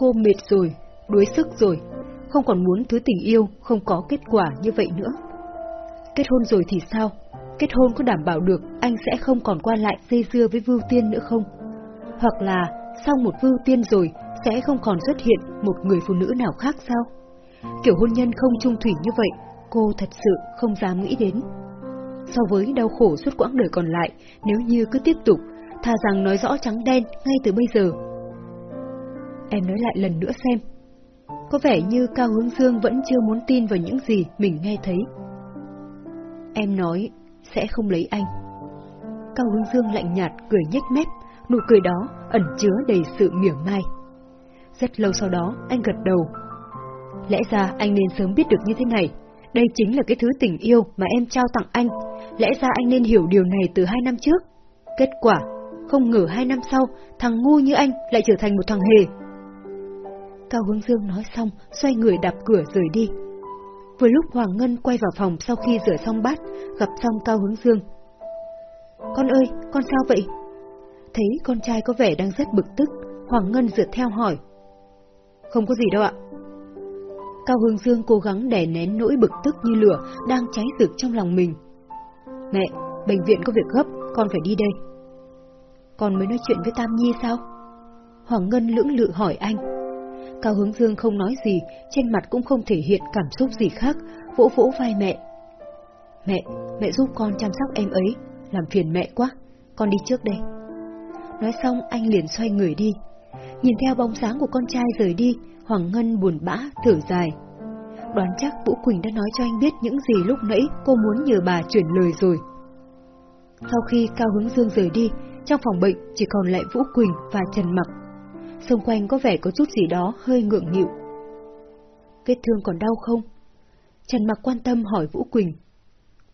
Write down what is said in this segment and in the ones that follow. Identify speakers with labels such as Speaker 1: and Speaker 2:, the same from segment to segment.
Speaker 1: cô mệt rồi, đuối sức rồi, không còn muốn thứ tình yêu không có kết quả như vậy nữa. Kết hôn rồi thì sao? Kết hôn có đảm bảo được anh sẽ không còn qua lại dây dưa với Vưu Tiên nữa không? Hoặc là sau một Vưu Tiên rồi sẽ không còn xuất hiện một người phụ nữ nào khác sao? Kiểu hôn nhân không trung thủy như vậy, cô thật sự không dám nghĩ đến. So với đau khổ suốt quãng đời còn lại, nếu như cứ tiếp tục, thà rằng nói rõ trắng đen ngay từ bây giờ. Em nói lại lần nữa xem. Có vẻ như Cao Hướng Dương vẫn chưa muốn tin vào những gì mình nghe thấy. Em nói, sẽ không lấy anh. Cao Hướng Dương lạnh nhạt cười nhếch mép, nụ cười đó ẩn chứa đầy sự mỉa mai. Rất lâu sau đó, anh gật đầu. Lẽ ra anh nên sớm biết được như thế này. Đây chính là cái thứ tình yêu mà em trao tặng anh. Lẽ ra anh nên hiểu điều này từ hai năm trước. Kết quả, không ngờ hai năm sau, thằng ngu như anh lại trở thành một thằng hề. Cao Hướng Dương nói xong, xoay người đạp cửa rời đi. Vừa lúc Hoàng Ngân quay vào phòng sau khi rửa xong bát, gặp xong Cao Hướng Dương. Con ơi, con sao vậy? Thấy con trai có vẻ đang rất bực tức, Hoàng Ngân rượt theo hỏi. Không có gì đâu ạ. Cao Hướng Dương cố gắng đè nén nỗi bực tức như lửa đang cháy rực trong lòng mình. Mẹ, bệnh viện có việc gấp, con phải đi đây. Con mới nói chuyện với Tam Nhi sao? Hoàng Ngân lưỡng lự hỏi anh. Cao Hướng Dương không nói gì, trên mặt cũng không thể hiện cảm xúc gì khác, vỗ vỗ vai mẹ. Mẹ, mẹ giúp con chăm sóc em ấy, làm phiền mẹ quá, con đi trước đây. Nói xong anh liền xoay người đi. Nhìn theo bóng sáng của con trai rời đi, Hoàng Ngân buồn bã, thở dài. Đoán chắc Vũ Quỳnh đã nói cho anh biết những gì lúc nãy cô muốn nhờ bà chuyển lời rồi. Sau khi Cao Hướng Dương rời đi, trong phòng bệnh chỉ còn lại Vũ Quỳnh và Trần Mặc. Xung quanh có vẻ có chút gì đó hơi ngượng nghịu. Vết thương còn đau không? Trần Mặc quan tâm hỏi Vũ Quỳnh.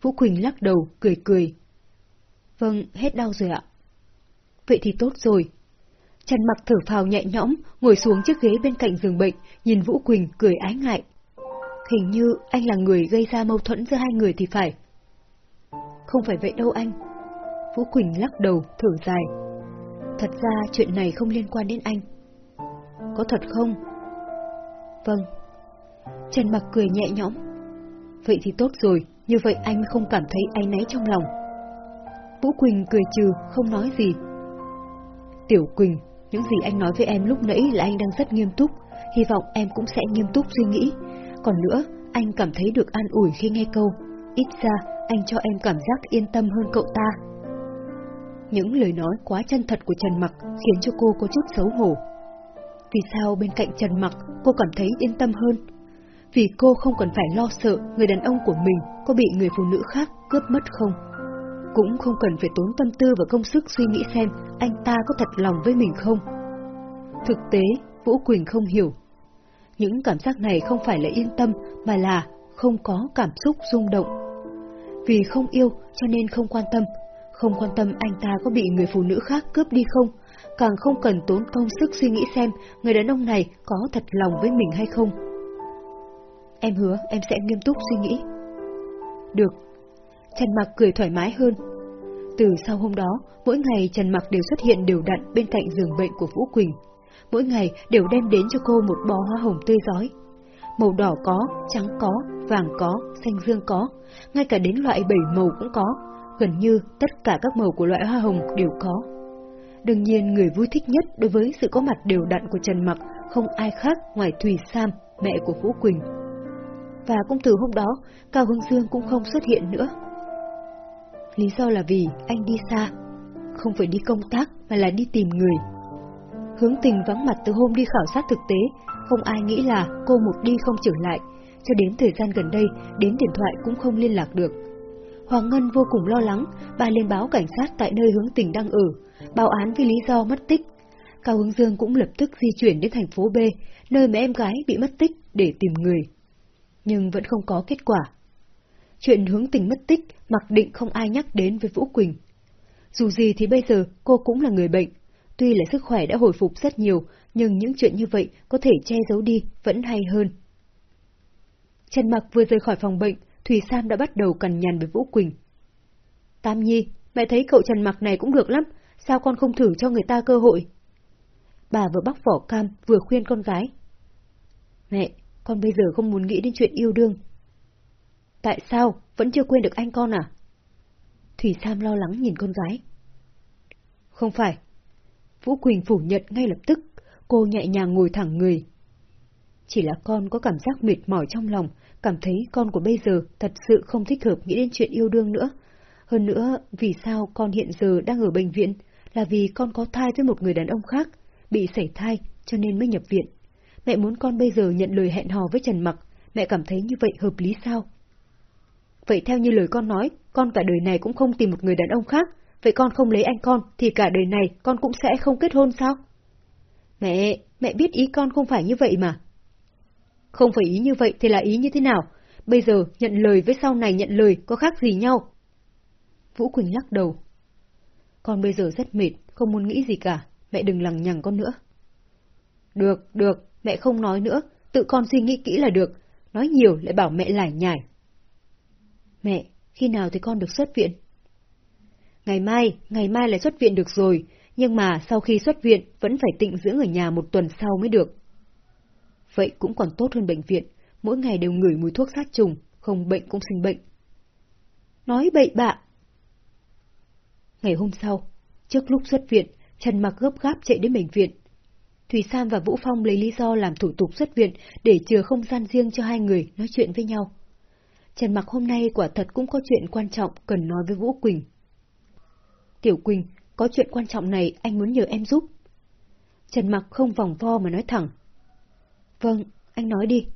Speaker 1: Vũ Quỳnh lắc đầu, cười cười. Vâng, hết đau rồi ạ. Vậy thì tốt rồi. Trần Mặc thở phào nhẹ nhõm, ngồi xuống chiếc ghế bên cạnh giường bệnh, nhìn Vũ Quỳnh cười ái ngại. Hình như anh là người gây ra mâu thuẫn giữa hai người thì phải. Không phải vậy đâu anh. Vũ Quỳnh lắc đầu, thở dài. Thật ra chuyện này không liên quan đến anh. Có thật không? Vâng. Trần Mặc cười nhẹ nhõm. Vậy thì tốt rồi, như vậy anh không cảm thấy áy náy trong lòng. Vũ Quỳnh cười trừ, không nói gì. Tiểu Quỳnh, những gì anh nói với em lúc nãy là anh đang rất nghiêm túc, hy vọng em cũng sẽ nghiêm túc suy nghĩ. Còn nữa, anh cảm thấy được an ủi khi nghe câu, ít ra anh cho em cảm giác yên tâm hơn cậu ta. Những lời nói quá chân thật của Trần Mặc khiến cho cô có chút xấu hổ. Vì sao bên cạnh Trần Mặc cô cảm thấy yên tâm hơn? Vì cô không cần phải lo sợ người đàn ông của mình có bị người phụ nữ khác cướp mất không? Cũng không cần phải tốn tâm tư và công sức suy nghĩ xem anh ta có thật lòng với mình không? Thực tế, Vũ Quỳnh không hiểu. Những cảm giác này không phải là yên tâm mà là không có cảm xúc rung động. Vì không yêu cho nên không quan tâm, không quan tâm anh ta có bị người phụ nữ khác cướp đi không, càng không cần tốn công sức suy nghĩ xem người đàn ông này có thật lòng với mình hay không. Em hứa em sẽ nghiêm túc suy nghĩ. Được. Trần Mặc cười thoải mái hơn. Từ sau hôm đó, mỗi ngày Trần Mặc đều xuất hiện đều đặn bên cạnh giường bệnh của Vũ Quỳnh. Mỗi ngày đều đem đến cho cô một bó hoa hồng tươi giói. Màu đỏ có, trắng có, vàng có, xanh dương có, ngay cả đến loại bảy màu cũng có, gần như tất cả các màu của loại hoa hồng đều có. Đương nhiên người vui thích nhất đối với sự có mặt đều đặn của Trần Mặc không ai khác ngoài Thùy Sam, mẹ của Vũ Quỳnh. Và cũng từ hôm đó, Cao Hưng Dương cũng không xuất hiện nữa. Lý do là vì anh đi xa, không phải đi công tác mà là đi tìm người. Hướng tình vắng mặt từ hôm đi khảo sát thực tế, không ai nghĩ là cô một đi không trở lại, cho đến thời gian gần đây, đến điện thoại cũng không liên lạc được. Hoàng Ngân vô cùng lo lắng, bà liên báo cảnh sát tại nơi hướng tình đang ở, báo án vì lý do mất tích. Cao Hướng Dương cũng lập tức di chuyển đến thành phố B, nơi mẹ em gái bị mất tích để tìm người. Nhưng vẫn không có kết quả. Chuyện hướng tình mất tích mặc định không ai nhắc đến với Vũ Quỳnh. Dù gì thì bây giờ cô cũng là người bệnh. Tuy là sức khỏe đã hồi phục rất nhiều, nhưng những chuyện như vậy có thể che giấu đi vẫn hay hơn. Trần Mặc vừa rời khỏi phòng bệnh, Thủy Sam đã bắt đầu cằn nhằn với Vũ Quỳnh. Tam Nhi, mẹ thấy cậu Trần Mặc này cũng được lắm, sao con không thử cho người ta cơ hội? bà vừa bóc vỏ cam vừa khuyên con gái. Mẹ, con bây giờ không muốn nghĩ đến chuyện yêu đương. Tại sao? Vẫn chưa quên được anh con à? Thủy Sam lo lắng nhìn con gái. Không phải. Vũ Quỳnh phủ nhận ngay lập tức, cô nhẹ nhàng ngồi thẳng người. Chỉ là con có cảm giác mệt mỏi trong lòng, cảm thấy con của bây giờ thật sự không thích hợp nghĩ đến chuyện yêu đương nữa. Hơn nữa, vì sao con hiện giờ đang ở bệnh viện là vì con có thai với một người đàn ông khác, bị sảy thai cho nên mới nhập viện. Mẹ muốn con bây giờ nhận lời hẹn hò với Trần Mặc, mẹ cảm thấy như vậy hợp lý sao? Vậy theo như lời con nói, con cả đời này cũng không tìm một người đàn ông khác, vậy con không lấy anh con thì cả đời này con cũng sẽ không kết hôn sao? Mẹ, mẹ biết ý con không phải như vậy mà. Không phải ý như vậy thì là ý như thế nào? Bây giờ nhận lời với sau này nhận lời có khác gì nhau? Vũ Quỳnh lắc đầu. Con bây giờ rất mệt, không muốn nghĩ gì cả, mẹ đừng lằng nhằng con nữa. Được, được, mẹ không nói nữa, tự con suy nghĩ kỹ là được, nói nhiều lại bảo mẹ lải nhải. Mẹ, khi nào thì con được xuất viện? Ngày mai, ngày mai lại xuất viện được rồi, nhưng mà sau khi xuất viện vẫn phải tịnh dưỡng ở nhà một tuần sau mới được. Vậy cũng còn tốt hơn bệnh viện, mỗi ngày đều ngửi mùi thuốc sát trùng, không bệnh cũng sinh bệnh. Nói bậy bạ. Ngày hôm sau, trước lúc xuất viện, Trần Mặc gấp gáp chạy đến bệnh viện. Thủy Sam và Vũ Phong lấy lý do làm thủ tục xuất viện để chừa không gian riêng cho hai người nói chuyện với nhau. Trần Mặc hôm nay quả thật cũng có chuyện quan trọng cần nói với Vũ Quỳnh. Tiểu Quỳnh, có chuyện quan trọng này anh muốn nhờ em giúp. Trần Mặc không vòng vo mà nói thẳng. Vâng, anh nói đi.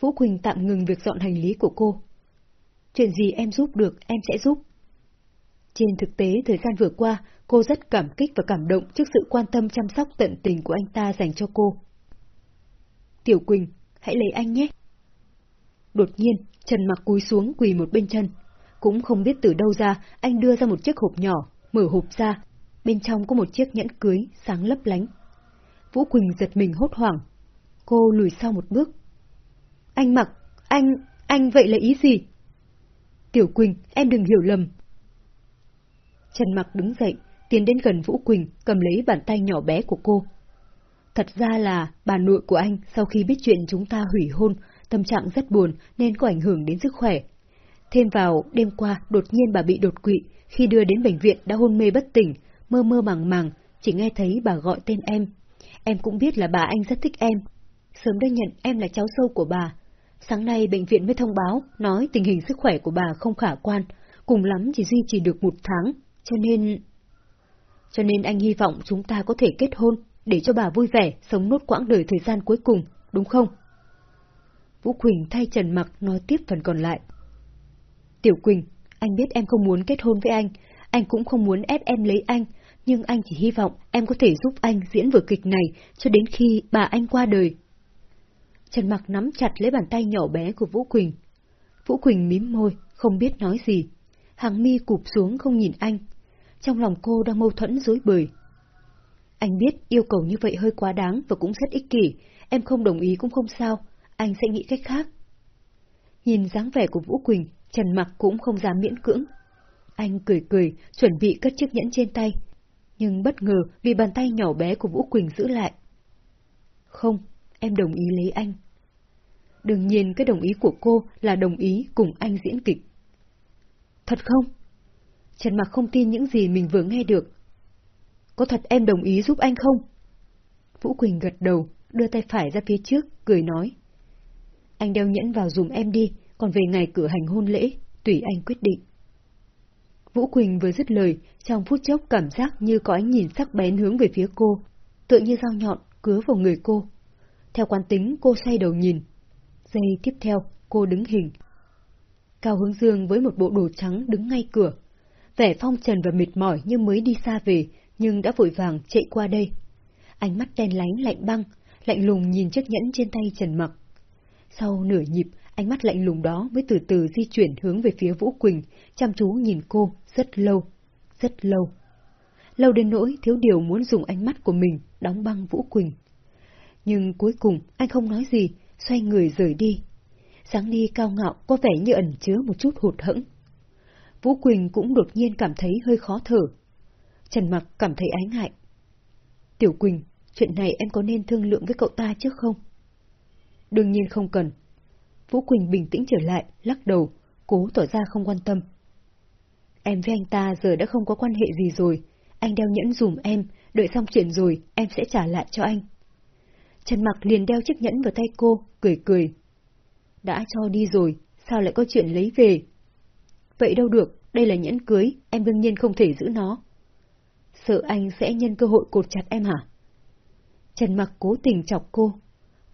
Speaker 1: Vũ Quỳnh tạm ngừng việc dọn hành lý của cô. Chuyện gì em giúp được, em sẽ giúp. Trên thực tế, thời gian vừa qua, cô rất cảm kích và cảm động trước sự quan tâm chăm sóc tận tình của anh ta dành cho cô. Tiểu Quỳnh, hãy lấy anh nhé. Đột nhiên, Trần mặc cúi xuống quỳ một bên chân. Cũng không biết từ đâu ra, anh đưa ra một chiếc hộp nhỏ, mở hộp ra. Bên trong có một chiếc nhẫn cưới, sáng lấp lánh. Vũ Quỳnh giật mình hốt hoảng. Cô lùi sau một bước. Anh mặc, anh, anh vậy là ý gì? Tiểu Quỳnh, em đừng hiểu lầm. Trần mặc đứng dậy, tiến đến gần Vũ Quỳnh, cầm lấy bàn tay nhỏ bé của cô. Thật ra là bà nội của anh sau khi biết chuyện chúng ta hủy hôn, tâm trạng rất buồn nên có ảnh hưởng đến sức khỏe. Thêm vào, đêm qua đột nhiên bà bị đột quỵ, khi đưa đến bệnh viện đã hôn mê bất tỉnh, mơ mơ màng màng, chỉ nghe thấy bà gọi tên em. Em cũng biết là bà anh rất thích em. Sớm đã nhận em là cháu sâu của bà. Sáng nay bệnh viện mới thông báo, nói tình hình sức khỏe của bà không khả quan, cùng lắm chỉ duy trì được một tháng, cho nên... Cho nên anh hy vọng chúng ta có thể kết hôn, để cho bà vui vẻ, sống nốt quãng đời thời gian cuối cùng, đúng không? Vũ Quỳnh thay Trần Mặc nói tiếp phần còn lại. Tiểu Quỳnh, anh biết em không muốn kết hôn với anh, anh cũng không muốn ép em lấy anh, nhưng anh chỉ hy vọng em có thể giúp anh diễn vở kịch này cho đến khi bà anh qua đời. Trần Mặc nắm chặt lấy bàn tay nhỏ bé của Vũ Quỳnh. Vũ Quỳnh mím môi, không biết nói gì. Hàng mi cụp xuống không nhìn anh. Trong lòng cô đang mâu thuẫn dối bời. Anh biết yêu cầu như vậy hơi quá đáng và cũng rất ích kỷ, em không đồng ý cũng không sao, anh sẽ nghĩ cách khác. Nhìn dáng vẻ của Vũ Quỳnh, Trần Mặc cũng không dám miễn cưỡng. Anh cười cười, chuẩn bị cất chiếc nhẫn trên tay, nhưng bất ngờ vì bàn tay nhỏ bé của Vũ Quỳnh giữ lại. Không, em đồng ý lấy anh. Đương nhiên cái đồng ý của cô là đồng ý cùng anh diễn kịch. Thật không? Trần Mạc không tin những gì mình vừa nghe được. Có thật em đồng ý giúp anh không? Vũ Quỳnh gật đầu, đưa tay phải ra phía trước, cười nói. Anh đeo nhẫn vào dùm em đi, còn về ngày cử hành hôn lễ, tùy anh quyết định. Vũ Quỳnh vừa dứt lời, trong phút chốc cảm giác như có ánh nhìn sắc bén hướng về phía cô, tựa như dao nhọn cứa vào người cô. Theo quán tính, cô xoay đầu nhìn. Giây tiếp theo, cô đứng hình. Cao Hướng Dương với một bộ đồ trắng đứng ngay cửa. Vẻ phong trần và mệt mỏi như mới đi xa về, nhưng đã vội vàng chạy qua đây. Ánh mắt đen lánh lạnh băng, lạnh lùng nhìn chiếc nhẫn trên tay Trần Mặc. Sau nửa nhịp, ánh mắt lạnh lùng đó mới từ từ di chuyển hướng về phía Vũ Quỳnh, chăm chú nhìn cô rất lâu, rất lâu. Lâu đến nỗi thiếu điều muốn dùng ánh mắt của mình đóng băng Vũ Quỳnh. Nhưng cuối cùng anh không nói gì, xoay người rời đi. Sáng đi cao ngạo có vẻ như ẩn chứa một chút hụt hẫng. Vũ Quỳnh cũng đột nhiên cảm thấy hơi khó thở. Trần Mặc cảm thấy ái ngại. Tiểu Quỳnh, chuyện này em có nên thương lượng với cậu ta trước không? Đương nhiên không cần. Vũ Quỳnh bình tĩnh trở lại, lắc đầu, cố tỏ ra không quan tâm. Em với anh ta giờ đã không có quan hệ gì rồi, anh đeo nhẫn dùm em, đợi xong chuyện rồi, em sẽ trả lại cho anh. Trần Mặc liền đeo chiếc nhẫn vào tay cô, cười cười. Đã cho đi rồi, sao lại có chuyện lấy về? Vậy đâu được, đây là nhẫn cưới, em đương nhiên không thể giữ nó. Sợ anh sẽ nhân cơ hội cột chặt em hả? Trần Mặc cố tình chọc cô.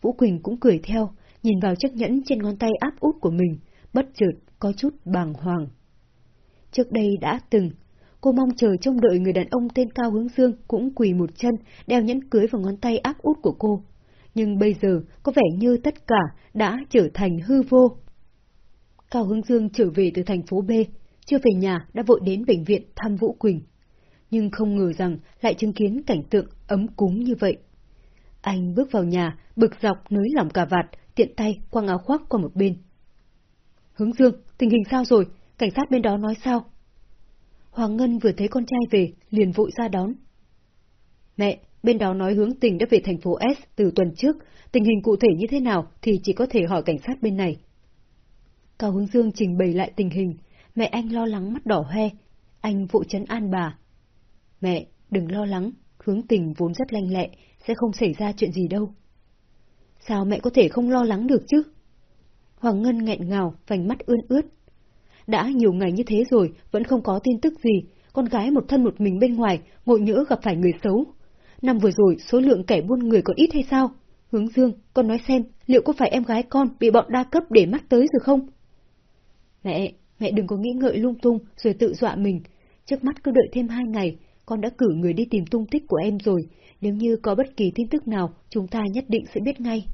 Speaker 1: Vũ Quỳnh cũng cười theo, nhìn vào chiếc nhẫn trên ngón tay áp út của mình, bất chợt có chút bàng hoàng. Trước đây đã từng, cô mong chờ trông đợi người đàn ông tên Cao Hướng Dương cũng quỳ một chân, đeo nhẫn cưới vào ngón tay áp út của cô. Nhưng bây giờ có vẻ như tất cả đã trở thành hư vô. Cao Hướng Dương trở về từ thành phố B, chưa về nhà đã vội đến bệnh viện thăm Vũ Quỳnh. Nhưng không ngờ rằng lại chứng kiến cảnh tượng ấm cúng như vậy. Anh bước vào nhà, bực dọc nới lỏng cà vạt, tiện tay quăng áo khoác qua một bên. Hướng Dương, tình hình sao rồi? Cảnh sát bên đó nói sao? Hoàng Ngân vừa thấy con trai về, liền vội ra đón. Mẹ, bên đó nói hướng tình đã về thành phố S từ tuần trước, tình hình cụ thể như thế nào thì chỉ có thể hỏi cảnh sát bên này. Cao Hướng Dương trình bày lại tình hình, mẹ anh lo lắng mắt đỏ hoe, anh vội chấn an bà. Mẹ, đừng lo lắng, hướng tình vốn rất lanh lẹ, sẽ không xảy ra chuyện gì đâu. Sao mẹ có thể không lo lắng được chứ? Hoàng Ngân nghẹn ngào, vành mắt ươn ướt. Đã nhiều ngày như thế rồi, vẫn không có tin tức gì, con gái một thân một mình bên ngoài, ngộ nhỡ gặp phải người xấu. Năm vừa rồi, số lượng kẻ buôn người còn ít hay sao? Hướng Dương, con nói xem, liệu có phải em gái con bị bọn đa cấp để mắt tới rồi không? Mẹ, mẹ đừng có nghĩ ngợi lung tung rồi tự dọa mình. Trước mắt cứ đợi thêm hai ngày, con đã cử người đi tìm tung tích của em rồi. Nếu như có bất kỳ tin tức nào, chúng ta nhất định sẽ biết ngay.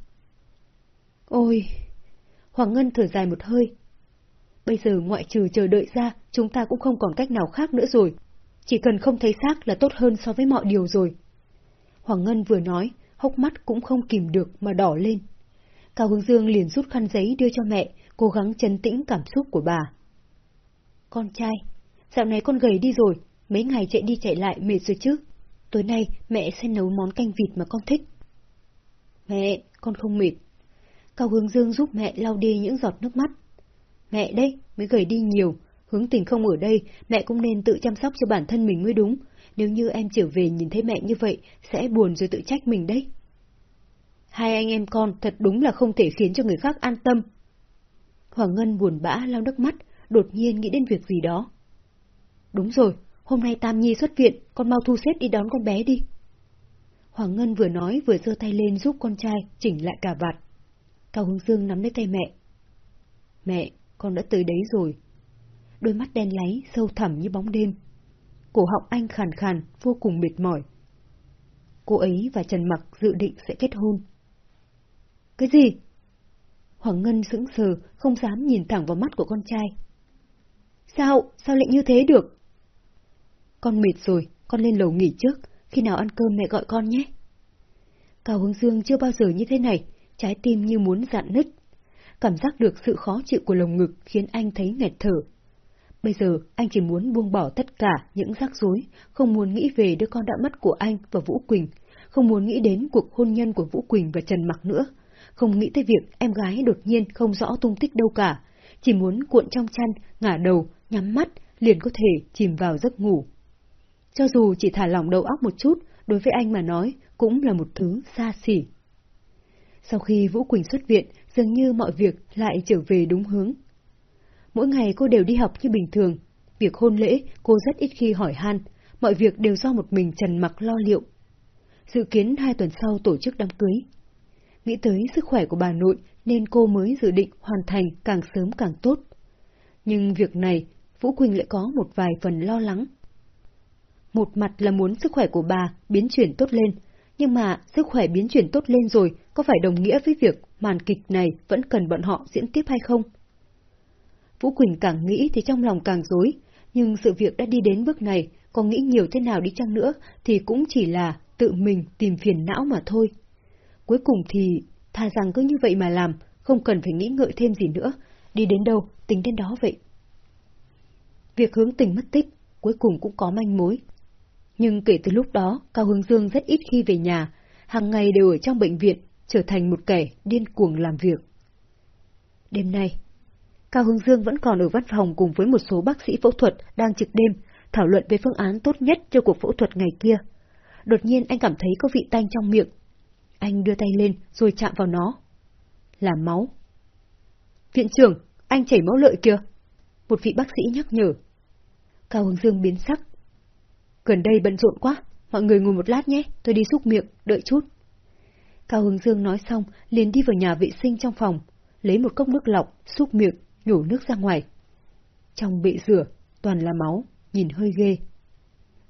Speaker 1: Ôi! Hoàng Ngân thở dài một hơi. Bây giờ ngoại trừ chờ đợi ra, chúng ta cũng không còn cách nào khác nữa rồi. Chỉ cần không thấy xác là tốt hơn so với mọi điều rồi. Hoàng Ngân vừa nói, hốc mắt cũng không kìm được mà đỏ lên. Cao Hướng Dương liền rút khăn giấy đưa cho mẹ, cố gắng chấn tĩnh cảm xúc của bà. Con trai, dạo này con gầy đi rồi, mấy ngày chạy đi chạy lại mệt rồi chứ. Tối nay mẹ sẽ nấu món canh vịt mà con thích. Mẹ, con không mệt. Cao Hướng Dương giúp mẹ lau đi những giọt nước mắt. Mẹ đây, mới gầy đi nhiều, hướng tình không ở đây, mẹ cũng nên tự chăm sóc cho bản thân mình mới đúng. Nếu như em trở về nhìn thấy mẹ như vậy, sẽ buồn rồi tự trách mình đấy. Hai anh em con thật đúng là không thể khiến cho người khác an tâm. Hoàng Ngân buồn bã lau nước mắt, đột nhiên nghĩ đến việc gì đó. Đúng rồi, hôm nay Tam Nhi xuất viện, con mau thu xếp đi đón con bé đi. Hoàng Ngân vừa nói vừa giơ tay lên giúp con trai chỉnh lại cà vạt. Cao Hưng Dương nắm lấy tay mẹ. Mẹ, con đã tới đấy rồi. Đôi mắt đen láy, sâu thẳm như bóng đêm. Cổ họng anh khàn khàn, vô cùng mệt mỏi. Cô ấy và Trần Mặc dự định sẽ kết hôn. Cái gì? Hoàng Ngân sững sờ, không dám nhìn thẳng vào mắt của con trai. Sao, sao lại như thế được? Con mệt rồi, con lên lầu nghỉ trước, khi nào ăn cơm mẹ gọi con nhé. Cao Hướng Dương chưa bao giờ như thế này, trái tim như muốn dạn nứt. Cảm giác được sự khó chịu của lồng ngực khiến anh thấy nghẹt thở. Bây giờ anh chỉ muốn buông bỏ tất cả những rắc rối, không muốn nghĩ về đứa con đã mất của anh và Vũ Quỳnh, không muốn nghĩ đến cuộc hôn nhân của Vũ Quỳnh và Trần Mặc nữa, không nghĩ tới việc em gái đột nhiên không rõ tung tích đâu cả, chỉ muốn cuộn trong chăn, ngả đầu, nhắm mắt, liền có thể chìm vào giấc ngủ. Cho dù chỉ thả lỏng đầu óc một chút, đối với anh mà nói, cũng là một thứ xa xỉ. Sau khi Vũ Quỳnh xuất viện, dường như mọi việc lại trở về đúng hướng. Mỗi ngày cô đều đi học như bình thường. Việc hôn lễ, cô rất ít khi hỏi han, mọi việc đều do một mình Trần Mặc lo liệu. Dự kiến hai tuần sau tổ chức đám cưới. Nghĩ tới sức khỏe của bà nội nên cô mới dự định hoàn thành càng sớm càng tốt. Nhưng việc này, Vũ Quỳnh lại có một vài phần lo lắng. Một mặt là muốn sức khỏe của bà biến chuyển tốt lên, nhưng mà sức khỏe biến chuyển tốt lên rồi có phải đồng nghĩa với việc màn kịch này vẫn cần bọn họ diễn tiếp hay không? Vũ Quỳnh càng nghĩ thì trong lòng càng dối, nhưng sự việc đã đi đến bước này, có nghĩ nhiều thế nào đi chăng nữa thì cũng chỉ là tự mình tìm phiền não mà thôi. Cuối cùng thì, thà rằng cứ như vậy mà làm, không cần phải nghĩ ngợi thêm gì nữa, đi đến đâu, tính đến đó vậy. Việc hướng tình mất tích, cuối cùng cũng có manh mối. Nhưng kể từ lúc đó, Cao Hướng Dương rất ít khi về nhà, hàng ngày đều ở trong bệnh viện, trở thành một kẻ điên cuồng làm việc. Đêm nay, Cao Hưng Dương vẫn còn ở văn phòng cùng với một số bác sĩ phẫu thuật đang trực đêm, thảo luận về phương án tốt nhất cho cuộc phẫu thuật ngày kia. Đột nhiên anh cảm thấy có vị tanh trong miệng. Anh đưa tay lên rồi chạm vào nó. Là máu. Viện trưởng, anh chảy máu lợi kìa. Một vị bác sĩ nhắc nhở. Cao Hưng Dương biến sắc. Gần đây bận rộn quá, mọi người ngồi một lát nhé, tôi đi xúc miệng, đợi chút. Cao Hưng Dương nói xong, liền đi vào nhà vệ sinh trong phòng, lấy một cốc nước lọc, xúc miệng, nhổ nước ra ngoài. Trong bệ rửa, toàn là máu, nhìn hơi ghê.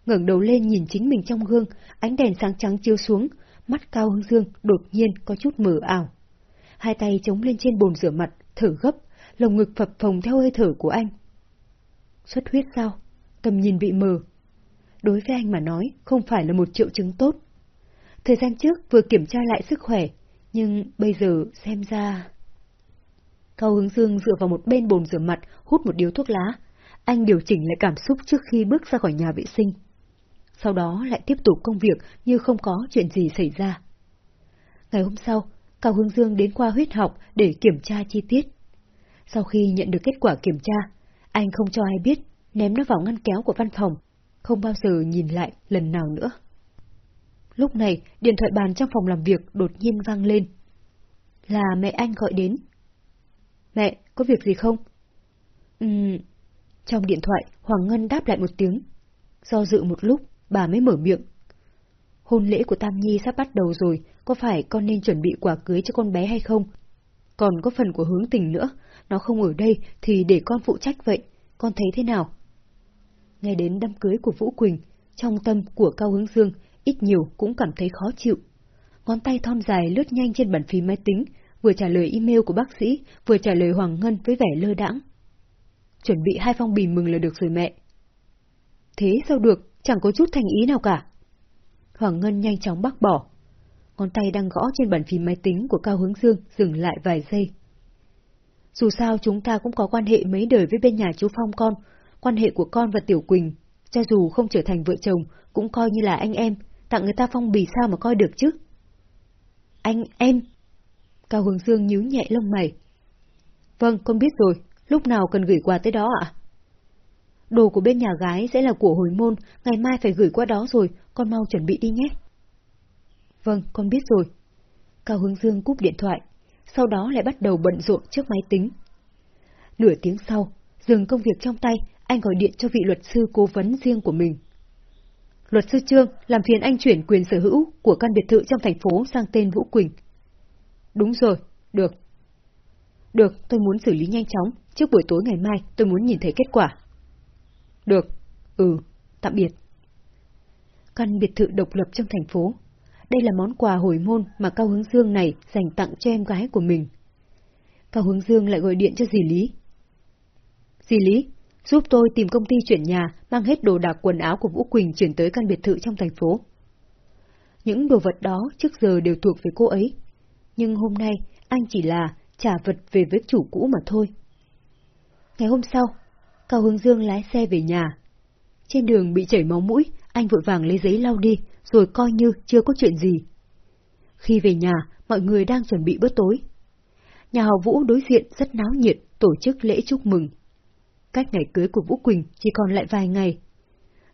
Speaker 1: ngẩng đầu lên nhìn chính mình trong gương, ánh đèn sáng trắng chiếu xuống, mắt Cao hướng Dương đột nhiên có chút mờ ảo. Hai tay chống lên trên bồn rửa mặt, thở gấp, lồng ngực phập phồng theo hơi thở của anh. Xuất huyết sao? Tầm nhìn bị mờ. Đối với anh mà nói, không phải là một triệu chứng tốt. Thời gian trước vừa kiểm tra lại sức khỏe, nhưng bây giờ xem ra... Cao Hướng Dương dựa vào một bên bồn rửa mặt, hút một điếu thuốc lá. Anh điều chỉnh lại cảm xúc trước khi bước ra khỏi nhà vệ sinh. Sau đó lại tiếp tục công việc như không có chuyện gì xảy ra. Ngày hôm sau, Cao Hướng Dương đến qua huyết học để kiểm tra chi tiết. Sau khi nhận được kết quả kiểm tra, anh không cho ai biết, ném nó vào ngăn kéo của văn phòng, không bao giờ nhìn lại lần nào nữa. Lúc này, điện thoại bàn trong phòng làm việc đột nhiên vang lên. Là mẹ anh gọi đến. Mẹ, có việc gì không? Ừm... Trong điện thoại, Hoàng Ngân đáp lại một tiếng. Do dự một lúc, bà mới mở miệng. Hôn lễ của Tam Nhi sắp bắt đầu rồi, có phải con nên chuẩn bị quả cưới cho con bé hay không? Còn có phần của hướng tình nữa, nó không ở đây thì để con phụ trách vậy, con thấy thế nào? Nghe đến đám cưới của Vũ Quỳnh, trong tâm của Cao Hướng Dương ít nhiều cũng cảm thấy khó chịu. Ngón tay thon dài lướt nhanh trên bàn phím máy tính, vừa trả lời email của bác sĩ, vừa trả lời Hoàng Ngân với vẻ lơ đãng. Chuẩn bị hai phong bì mừng là được rồi mẹ. Thế sao được, chẳng có chút thành ý nào cả. Hoàng Ngân nhanh chóng bác bỏ. Ngón tay đang gõ trên bàn phím máy tính của Cao Hướng Dương dừng lại vài giây. Dù sao chúng ta cũng có quan hệ mấy đời với bên nhà chú Phong con, quan hệ của con và Tiểu Quỳnh, cho dù không trở thành vợ chồng, cũng coi như là anh em, tặng người ta phong bì sao mà coi được chứ. Anh em? Cao Hướng Dương nhíu nhẹ lông mày. Vâng, con biết rồi, lúc nào cần gửi quà tới đó ạ? Đồ của bên nhà gái sẽ là của hồi môn, ngày mai phải gửi qua đó rồi, con mau chuẩn bị đi nhé. Vâng, con biết rồi. Cao Hướng Dương cúp điện thoại, sau đó lại bắt đầu bận rộn trước máy tính. Nửa tiếng sau, dừng công việc trong tay, anh gọi điện cho vị luật sư cố vấn riêng của mình. Luật sư Trương, làm phiền anh chuyển quyền sở hữu của căn biệt thự trong thành phố sang tên Vũ Quỳnh. Đúng rồi, được. Được, tôi muốn xử lý nhanh chóng, trước buổi tối ngày mai tôi muốn nhìn thấy kết quả. Được, ừ, tạm biệt. Căn biệt thự độc lập trong thành phố. Đây là món quà hồi môn mà Cao Hướng Dương này dành tặng cho em gái của mình. Cao Hướng Dương lại gọi điện cho dì Lý. Dì Lý, giúp tôi tìm công ty chuyển nhà, mang hết đồ đạc quần áo của Vũ Quỳnh chuyển tới căn biệt thự trong thành phố. Những đồ vật đó trước giờ đều thuộc về cô ấy, nhưng hôm nay anh chỉ là trả vật về với chủ cũ mà thôi. Ngày hôm sau, Cao Hướng Dương lái xe về nhà. Trên đường bị chảy máu mũi, anh vội vàng lấy giấy lau đi, rồi coi như chưa có chuyện gì. Khi về nhà, mọi người đang chuẩn bị bữa tối. Nhà họ Vũ đối diện rất náo nhiệt, tổ chức lễ chúc mừng. Cách ngày cưới của Vũ Quỳnh chỉ còn lại vài ngày.